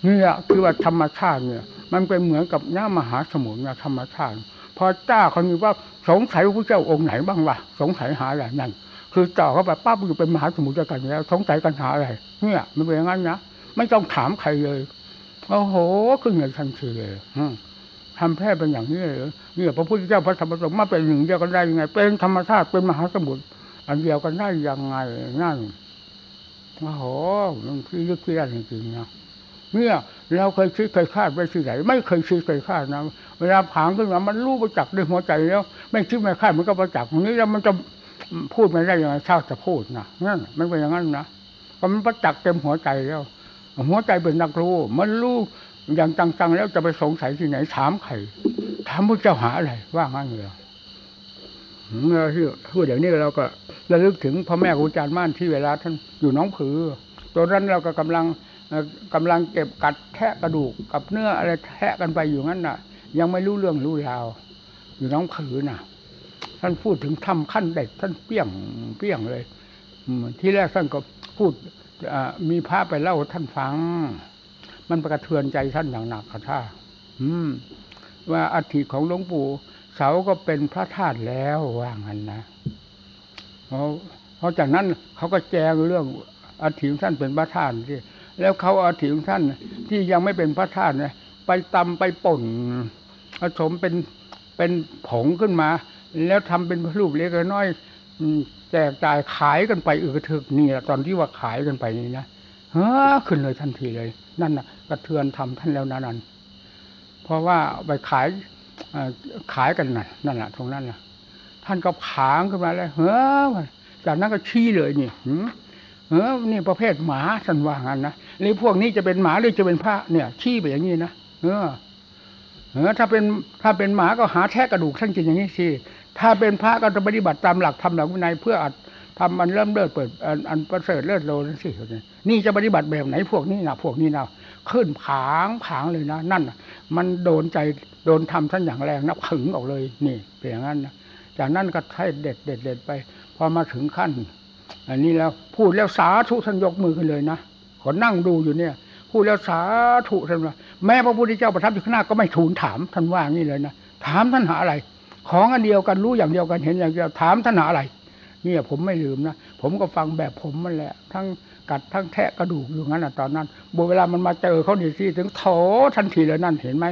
นี่แหละคือว่าธรรมชาติเนี่ย มันเป็นเหมือนกับน้ามหาสมุทรนะธรรมชาติ พอจ้าคนนี้ว่าสงสัยพระเจ้าองค์ไหนบ้างวะสงสัยหาอะไรนั่นคือจ่อเข้าไปปั๊บอยู่เป็นมหาสมุทรกันแล้วสงสัยกันหาอะไรเนี่ยมันเป็นอย่างนั้นนะไม่ต้องถามใครเลยโอ้โหขึ้นเงินทันทีเลยทำแพร่เป็นอย่างนี้เลยนี่ยพระพุทธเจ้าพระธรรมสงฆ์มาเป็นหนึ่งเดียวกันได้ยังไง เป็นธรรมชาติเป็นมหาสมุทร อันเดียวกันได้ยังไงนั่นโอ้โหมันพี่ลึกพี่ยากจริงๆนะเนี่ยเราเคยคิดเคยคาดไว้ที่ไหนไม่เคยคิดเคยคาดนะเวลาผางขึ้นมามันรู้ประจักษ์ด้วยหัวใจแล้ว ไม่คิดไม่คาดมันก็ประจักษ์ตรงนี้แล้วมันจะพูดไม่ได้ยังไงเท่าจะพูดนะนั่นมันเป็นอย่างนั้นนะเพราะมันประจักษ์เต็มหัวใจแล้ว หัวใจเป็นนักรู้ มันรู้อย่างจังๆแล้วจะไปสงสัยที่ไหนถามใครถามพระเจ้าหาอะไรว่างั้นเลย เมื่อที่พูดอย่างนี้เราก็ระลึกถึงพ่อแม่ครูอาจารย์ม่านที่เวลาท่านอยู่น้องผือตอนนั้นเราก็กำลังเอ่อกำลังเก็บกัดแทะกระดูกกับเนื้ออะไรแทะกันไปอยู่งั้นน่ะ ยังไม่รู้เรื่องรู้ราว อยู่น้องผือน่ะ ท่านพูดถึงทำขั้นเด็ดท่านเปี้ยงเปี้ยงเลยที่แรกท่านก็พูดมีพระไปเล่าให้ท่านฟัง มันประกระเทือนใจท่านอย่างหนักค่ะท่าว่าอัฐิของหลวงปู่ สาก็เป็นพระธาตุแล้วว่างั้นนะเพราะเพราจากนั้นเขาก็แจงเรื่องอัฐิของท่านเป็นพระธาตุที่แล้วเขาอาอัฐิของท่านที่ยังไม่เป็นพระธาตุนี่ยไปตำไปป่นผสมเป็นเป็นผงขึ้นมา แล้วทำเป็นรูปเล็กน้อยแจกจ่ายขายกันไปอึกระทึกนี่ตอนที่ว่าขายกันไปนี่นะเฮ้อขึ้นเลยทันทีเลย นั่นนะกระเทือนทำท่านแล้วนะนั่นเพราะว่าไปขาย ขายกันน่ะนั่นแหละตรงนั้นน่ะท่านก็ผางขึ้นมาแล้วเฮ้อจากนั้นก็ชี้เลยนี่หืมเออนี่ประเภทหมาท่านว่างั้นนะหรือพวกนี้จะเป็นหมาหรือจะเป็นพระเนี่ย ชี้ไปอย่างนี้นะเออเออถ้าเป็นถ้าเป็นหมาก็หาแทะกระดูกท่านกินอย่างนี้สิถ้าเป็นพระก็จะปฏิบัติตามหลักธรรมหลักวินัยเพื่ออัดทำมันเริ่มเลิศเปิดอันอันประเสริฐเลิศโลนั่นสินี่จะปฏิบัติแบบไหนพวกนี้นะพวกนี้นะ ขึ้นผางผางเลยนะ นั่นมันโดนใจโดนทำท่านอย่างแรงนะผึ่งออกเลย นี่เป็นอย่างนั้นนะจากนั้นก็ให้เด็ดเด็ดเด็ดไปพอมาถึงขั้น อันนี้แล้วพูดแล้วสาธุท่านยกมือขึ้นเลยนะขอนั่งดูอยู่เนี่ย พูดแล้วสาธุท่านว่าแม้พระพุทธเจ้าประทับอยู่ข้างหน้าก็ไม่ทูลถามท่านว่างี้เลยนะถามท่านหาอะไร ของอันเดียวกันรู้อย่างเดียวกันเห็นอย่างเดียวถามท่านหาอะไร เนี่ยผมไม่ลืมนะผมก็ฟังแบบผมมันแหละ ทั้ง กัดทั้งแทะกระดูกอยู่งั้นนะตอนนั้นบเวลามันมาเจอเขาดีสิถึงโถทันทีเลยนั่นเห็นไหม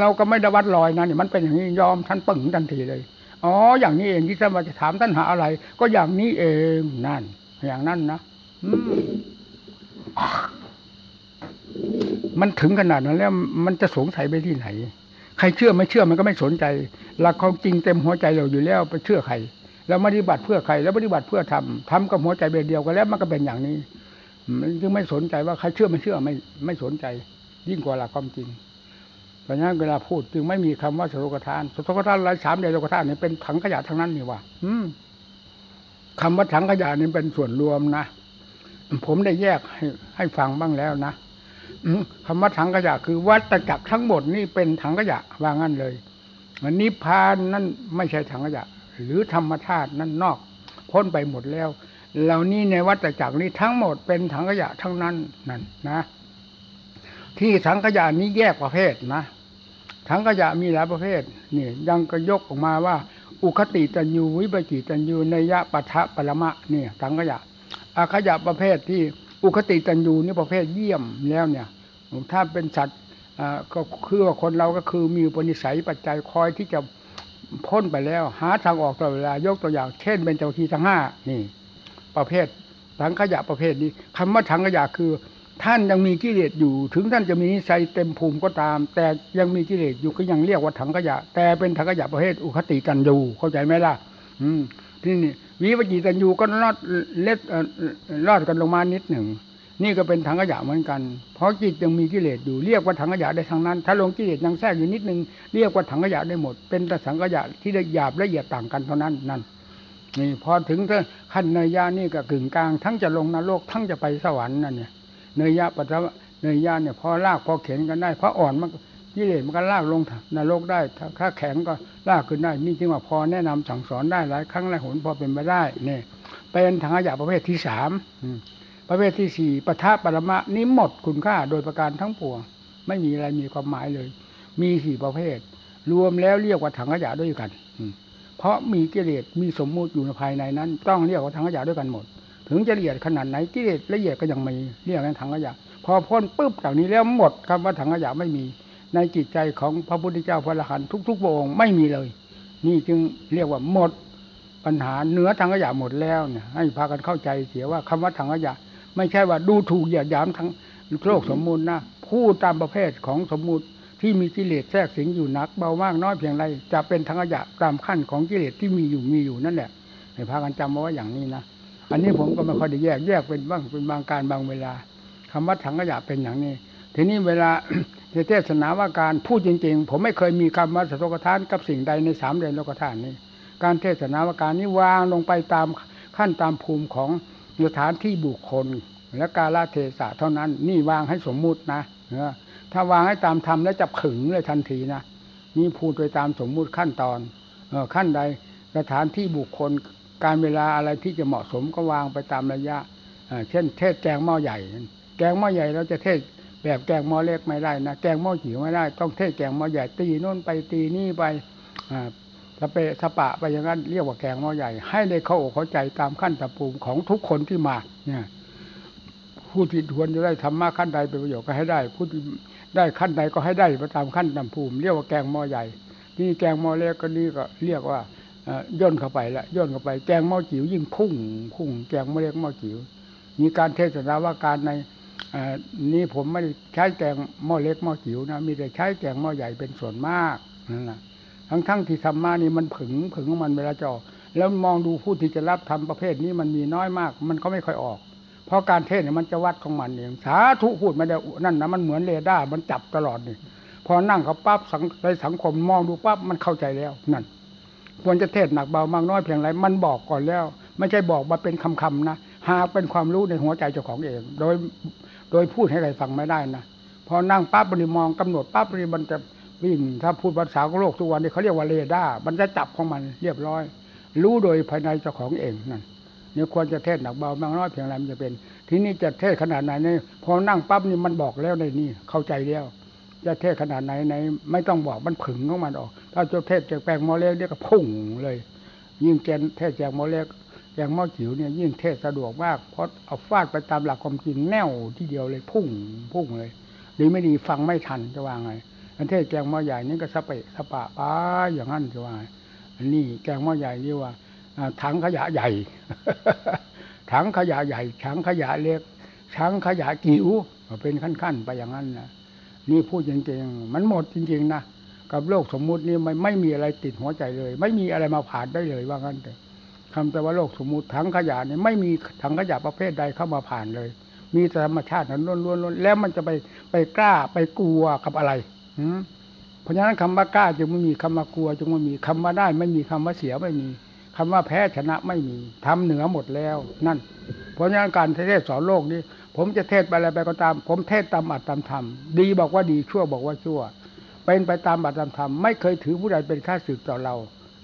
เราก็ไม่ได้วัดลอยนะนี่มันเป็นอย่างนี้ยอมท่านปึ่งทันทีเลยอ๋ออย่างนี้เองที่ท่านมาจะถามท่านหาอะไร ก็อย่างนี้เองนั่น อย่างนั้นนะอืมันถึงขนาดนั้นแล้วมันจะสงสัยไปที่ไหน ใครเชื่อไม่เชื่อมันก็ไม่สนใจ หลักควาจริงเต็มหัวใจเราอยู่แล้วไปเชื่อใคร แล้วปฏิบัติเพื่อใคร แล้วปฏิบัติเพื่อทำทำกับหัวใจเบนเดียวกันแล้วมันก็เป็นอย่างนี้ จึงไม่สนใจว่าใครเชื่อไม่เชื่อไม่ไม่สนใจ ยิ่งกว่าหลักความจริงเพราะฉะนั้นเวลาพูดจึงไม่มีคำว่าสโลกทานสโลกทานไรสามเดียวสโลกทานเนี่ยเป็นถังขยะทั้งนั้นนี่ว่าอืมคำว่าถังขยะนี่เป็นส่วนรวมนะผมได้แยกให้ให้ฟังบ้างแล้วนะคำว่าถังขยะคือวัฏจักรทั้งหมดนี่เป็นถังขยะว่างั้นเลยมันนิพพานนั่นไม่ใช่ถังขยะ หรือธรรมชาตินั่นนอก พ้นไปหมดแล้ว เหล่านี้ในวัฏจักรนี้ทั้งหมดเป็นถังขยะทั้งนั้นนั่นนะ ที่ถังขยะนี้แยกประเภทนะถังขยะมีหลายประเภทนี่ยังก็ยกออกมาว่า อุคติตัญญูวิปจิตัญญูนยะปัทะปรมะเนี่ยถังขยะอาขยะประเภทที่อุคติตัญญูนี่ประเภทเยี่ยมแล้วเนี่ย ถ้าเป็นสัตว์ก็คือว่าคนเราก็คือมีปนิสัยปัจจัยคอยที่จะพ้นไปแล้ว หาทางออกตลอดเวลายกตัวอย่าง เช่นเป็นเจ้าทีทั้งห้านี่ ประเภทถังขยะประเภทนี้คำว่าถังขยะคือ ท่านยังมีกิเลสอยู่ ถึงท่านจะมีนิสัยเต็มภูมิก็ตาม แต่ยังมีกิเลสอยู่ก็ยังเรียกว่าถังขยะ แต่เป็นถังขยะประเภทอุคติตันยูเข้าใจไหมล่ะ อืมที่นี่วิวจีตันยูก็รอดเล็ดเอ่อรอดกันลงมานิดหนึ่งนี่ก็เป็นถังขยะเหมือนกัน เพราะจิตยังมีกิเลสอยู่เรียกว่าถังขยะได้ทั้งนั้น ถ้าลงกิเลสยังแทรกอยู่นิดนึงเรียกว่าถังขยะได้หมด เป็นแต่สังขยะที่ละหยาบละเอียดต่างกันเท่านั้นนั่น นี่พอถึงขั้นเนยยะนี่ก็กึ่งกลาง ทั้งจะลงนรกทั้งจะไปสวรรค์นั่นเนี่ยเนยยะปัจจวะเนยยะเนี่ยพอลากพอเข็นกันได้พออ่อนมันกิเลสมันก็ลากลงนรกได้ถ้าแข็งก็ลากขึ้นได้นี่จึงว่าพอแนะนำสั่งสอนได้หลายครั้งหลายหนพอเป็นไปได้เนี่ยเป็นถังขยะประเภทที่สามประเภทที่สี่ปทะปรมะนี่หมดคุณค่าโดยประการทั้งปวงไม่มีอะไรมีความหมายเลย มีสี่ประเภท รวมแล้วเรียกว่าถังขยะด้วยกันอื เพราะมีกิเลสมีสมมุติอยู่ในภายในนั้น ต้องเรียกว่าถังขยะด้วยกันหมด ถึงจะละเอียดขนาดไหนกิเลสละเอียดก็ยังมีเรียกกันถังขยะ พอพ้นปุ๊บจากนี้แล้วหมดคำว่าถังขยะไม่มี ในจิตใจของพระพุทธเจ้าพระอรหันต์ทุกๆพระองค์ไม่มีเลย นี่จึงเรียกว่าหมดปัญหาเนื้อถังขยะหมดแล้วเนี่ยให้พากันเข้าใจเสียว่าคำว่าถังขยะ ไม่ใช่ว่าดูถูกเหยียดหยามทั้งโลกสมมุตินะพูดตามประเภทของสมมุติ ที่มีกิเลสแทรกสิงอยู่หนัก เบามากน้อยเพียงไรจะเป็นทั้งขยะตามขั้นของกิเลสที่มีอยู่มีอยู่นั่นแหละให้พากันจำเอาไว้อย่างนี้นะอันนี้ผมก็ไม่ค่อยได้แยกแยกเป็นบ้างเป็นบางการบางเวลาคำว่าถังขยะเป็นอย่างนี้ ทีนี้เวลาเทศนาว่าการพูดจริง ๆ ผมไม่เคยมีคำว่าสตกทานกับสิ่งใดในสามเดือนโลกธาตุนี้ การเทศนาว่าการนี้วางลงไปตามขั้นตามภูมิของสถานที่บุคคล และกาลเทศะเท่านั้น นี่วางให้สมมุตินะเออ ถ้าวางให้ตามธรรมแล้วจะขึงเลยทันทีนะนี่พูดโดยตามสมมุติขั้นตอนเออขั้นใดสถานที่บุคคลการเวลาอะไรที่จะเหมาะสมก็วางไปตามระยะเเช่น เทศแกงหม้อใหญ่ แกงหม้อใหญ่เราจะเทศแบบแกงหม้อเล็กไม่ได้นะแกงหม้อจิ๋วไม่ได้ ต้องเทศแกงหม้อใหญ่ตีโน่นไปตีนี่ไปสเปะสปะไปอย่างนั้นเรียกว่าแกงหม้อใหญ่ ให้ได้เข้าอกเข้าใจตามขั้นตามภูมของทุกคนที่มาเนี่ยผู้ที่ควรจะได้ธรรมะขั้นใดเป็นประโยชน์ก็ให้ได้ ผู้ที่ ได้ขั้นใดก็ให้ได้ไปตามขั้นตามภูมิเรียกว่าแกงหม้อใหญ่ที่แกงหม้อเล็กก็นี่ก็เรียกว่าเอ่อย่นเข้าไปละย่นเข้าไป แกงหม้อจิ๋วยิ่งพุ่งพุ่งแกงหม้อเล็กหม้อจิ๋วมีการเทศนาว่าการในนี่ผมไม่ได้ใช้แกงหม้อเล็กหม้อจิ๋วนะมีแต่ใช้แกงหม้อใหญ่เป็นส่วนมากนั่นแหละทั้งทั้งๆที่ธรรมะนี่มันผึงผึงของมันเวลาจะอแล้วมองดูผู้ที่จะรับทำประเภทนี้มันมีน้อยมาก มันก็ไม่ค่อยออก เพราะการเทศน์เนี่ยมันจะวัดของมันเองสาธุพูดไม่ได้นั่นนะมันเหมือนเรดาร์มันจับตลอดนี่พอนั่งเขาปั๊บสังในสังคมมองดูปั๊บมันเข้าใจแล้วนั่นควรจะเทศน์หนักเบามากน้อยเพียงไรมันบอกก่อนแล้ว ไม่ใช่บอกมาเป็นคำๆนะหากเป็นความรู้ในหัวใจเจ้าของเอง โดยโดยพูดให้ใครฟังไม่ได้นะพอนั่งปั๊บบริมองกำหนดปั๊บบริมันจะวิ่งถ้าพูดภาษาโลกทุกวันนี้เขาเรียกว่าเรดาร์มันจะจับของมันเรียบร้อย รู้โดยภายในเจ้าของเองนั่น นี่ยควรจะเทศหนักเบามากน้อยเพียงไรมันจะเป็น ทีนี้จะเทศขนาดไหนเนี่ยพอนั่งปั๊บนี่มันบอกแล้วในนี่เข้าใจแล้วจะเทศขนาดไหนไหน ไม่ต้องบอกมันผึ่งของมันออก ถ้าจะเทศจากแปลงมอเล็กเนี่ยก็พุ่งเลย ยิ่งแกนเทศจากมอเล็กอย่างมอจิ๋วเนี่ยยิ่งเทศสะดวกมากเพราะเอาฟาดไปตามหลักความจริงแนวที่เดียวเลยพุ่งพุ่งเลยดีไม่ดีฟังไม่ทันจะว่าไงอันเทศแกงหม้อใหญ่นี่ก็สะเปะสะปะป้าอย่างนั้นจะว่าไงอันนี้แกงหม้อใหญ่เรียกว่า ถังขยะใหญ่ ถังขยะใหญ่ถังขยะเล็กถังขยะจิ๋วเป็นขั้นๆไปอย่างนั้นนะนี่พูดจริงๆ มันหมดจริง ๆ นะ กับโลกสมมุตินี่ไม่ไม่มีอะไรติดหัวใจเลย ไม่มีอะไรมาผ่านได้เลยว่างั้นแต่คำแต่ว่าโลกสมมุติถังขยะนี่ไม่มีถังขยะประเภทใดเข้ามาผ่านเลย มีแต่ธรรมชาตินั้นล้วนๆแล้วมันจะไปไปกล้าไปกลัวกับอะไรเพราะฉะนั้นคำว่ากล้าจึงไม่มีคำว่ากลัวจึงไม่มีคำว่าได้ ไม่มีคำว่าเสียไม่มี คำว่าแพ้ชนะไม่มีทำเหนือหมดแล้ว นั่น เพราะฉะนั้นการเทศสอนโลกนี้ ผมจะเทศไปอะไรไปก็ตาม ผมเทศตามอัตตามธรรมดีบอกว่าดีชั่วบอกว่าชั่ว เป็นไปตามอัตตามธรรมไม่เคยถือผู้ใดเป็นข้าศึกต่อเรา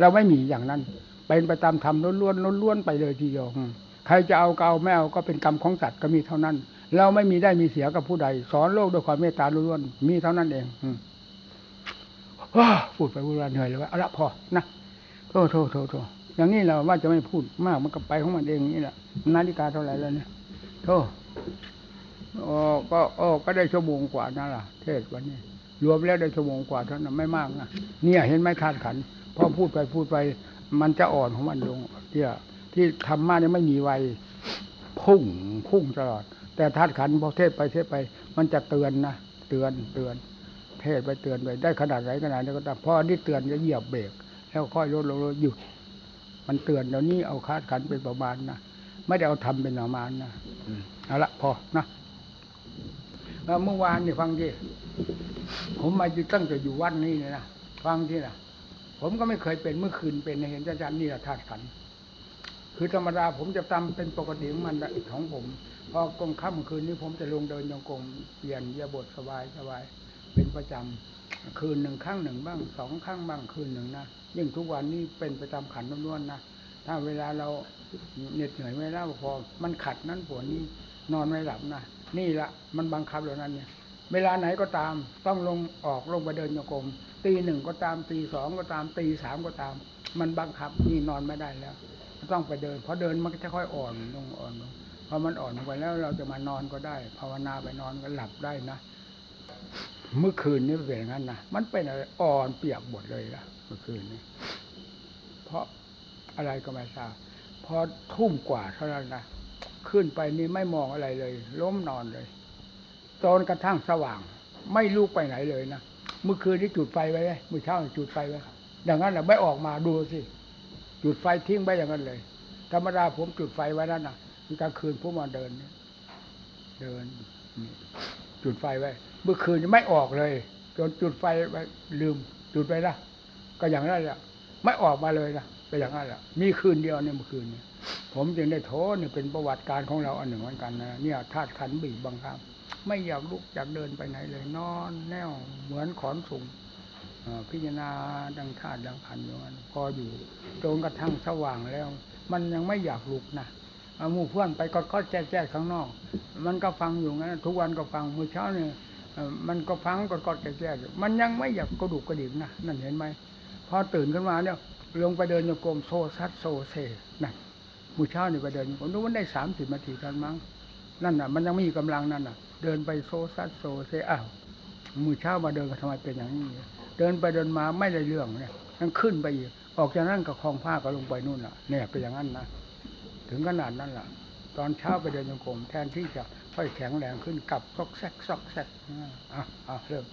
เราไม่มีอย่างนั้น เป็นไปตามธรรมล้วนๆล้วนๆไปเลยทีเดียวใครจะเอาก็เอาไม่เอาก็เป็นกรรมของสัตว์ก็มีเท่านั้น เราไม่มีได้มีเสียกับผู้ใด สอนโลกด้วยความเมตตาล้วนๆมีเท่านั้นเองอืมว้าพูดไปพูดมาเหนื่อยเลยว่าเอาละพอนะโทษโทษโทษ อย่างนี้เราว่าจะไม่พูดมากมันก็ไปของมันเองนี่แหละนาฬิกาเท่าไหร่แล้วเนี่ยโทษโอ้ก็โอ้ก็ได้ชั่วโมงกว่านั่นล่ะ เทศวันนี้ รวมแล้วได้ชั่วโมงกว่าเท่านั้นไม่มากนะเนี่ยเห็นไหมธาตุขันพอพูดไปพูดไป มันจะอ่อนของมันลงที่ที่ธรรมะเนี่ยไม่มีวัยพุ่งพุ่งตลอด แต่ธาตุขันพอเทศไปเทศไป มันจะเตือนนะเตือนเตือน เทศไปเตือนไปได้ขนาดไหนขนาดนี้ก็ตามพออันนี้เตือนจะเหยียบเบรกแล้วค่อยลดลงลดหยุด มันเตือนเดี๋ยวนี้เอาคาดขันเป็นประมาณนะไม่ได้เอาทำเป็นประมาณนะเอาละพอนะเอ่อเมื่อวานนี่ฟังที่ผมมาอยู่ตั้งแต่อยู่วัดนี้เนี่ยนะฟังที่นะผมก็ไม่เคยเป็นเมื่อคืนเป็นเห็นอาจารย์นี่แหละธาตุขันคือธรรมดาผมจะทำเป็นปกติของมันของผม พอกลางค่ำคืนนี้ผมจะลงเดินโยงกลมเปลี่ยนยียบทสบายสบาย เป็นประจำคืนหนึ่งครั้งหนึ่งบ้างสองครั้งบ้างคืนหนึ่งนะยิ่งทุกวันนี้เป็นไปตามขันล้วนๆนะถ้าเวลาเราเหน็ดเหนื่อยไม่เล่าพอมันขัดนั้นปวดนี้นอนไม่หลับนะนี่ละมันบังคับแล้วนั้นเนี่ย เวลาไหนก็ตาม ต้องลงออกลงไปเดินโยกรมตีหนึ่งก็ตามตีสองก็ตามตีสามก็ตาม มันบังคับนี่นอนไม่ได้แล้ว ต้องไปเดินพราะเดินมันก็จะค่อยอ่อนลงอ่อนลงพอมันอ่อนลงไปแล้วเราจะมานอนก็ได้ ภาวนาไปนอนก็หลับได้นะ เมื่อคืนนี้เป็นอย่างนั้นนะมันเป็นอะไรอ่อนเปียกหมดเลยละเมื่อคืนนี้ เพราะอะไรก็ไม่ทราบพอทุ่มกว่าเท่านั้นนะขึ้นไปนี่ไม่มองอะไรเลย ล้มนอนเลยจนกระทั่งสว่าง ไม่ลุกไปไหนเลยนะเมื่อคืนนี้จุดไฟไว้เมื่อเช้าจุดไฟไว้ดังนั้นแหละไม่ออกมาดูสิจุดไฟทิ้งไว้อย่างนั้นเลย ธรรมดาผมจุดไฟไว้นั่นน่ะกลางคืนผมมาเดินเดินจุดไฟไว้ เมื่อคืนไม่ออกเลย จนจุดไฟไว้ลืมจุดไปละก็อย่างนั้นแหละไม่ออกมาเลยนะก็อย่างนั้นแหละมีคืนเดียวเนี่ยเมื่อคืนเนี่ยผมจึงได้โทษเนี่ยเป็นประวัติการของเราอันหนึ่งเหมือนกันนะเนี่ยธาตุขันบีบบังครับ ไม่อยากลุกอยากเดินไปไหนเลย นอนแน่วเหมือนขอนสูงพิจารณาดังธาตุดังขันอยู่นั้นพออยู่จนกระทั่งสว่างแล้ว มันยังไม่อยากลุกนะเอามู่เพื่อนไปก็ก็แจ๊แจ๊ข้างนอก มันก็ฟังอยู่งั้นทุกวันก็ฟังเมื่อเช้าเนี่ย มันก็ฟังก็ก็แจ๊แจ๊อยู่มันยังไม่อยากกระดุกกระดิกนะนั่นเห็นไหมพอตื่นขึ้นมาเนี่ยลงไปเดินจงกรมโซซัดโซเซนั่นมื้อเช้านี่ไปเดินผมรู้ว่าได้สามสิบนาทีเท่านั้นมั้งนั่นน่ะ มันยังไม่มีกำลังนั่นน่ะ เดินไปโซซัดโซเซอ้าวมื้อเช้ามาเดินทำไมเป็นอย่างนี้ เดินไปเดินมาไม่ได้เรื่องเนี่ยยังขึ้นไปอีกออกจากนั้นก็ครองผ้าก็ลงไปนู่นน่ะเนี่ยเป็นอย่างนั้นนะถึงขนาดนั้นล่ะ ตอนเช้าไปเดินจงกรมแทนที่จะ ค่อยแข็งแรงขึ้นกลับซอกแซกซอกแซกอะอะเริ่ม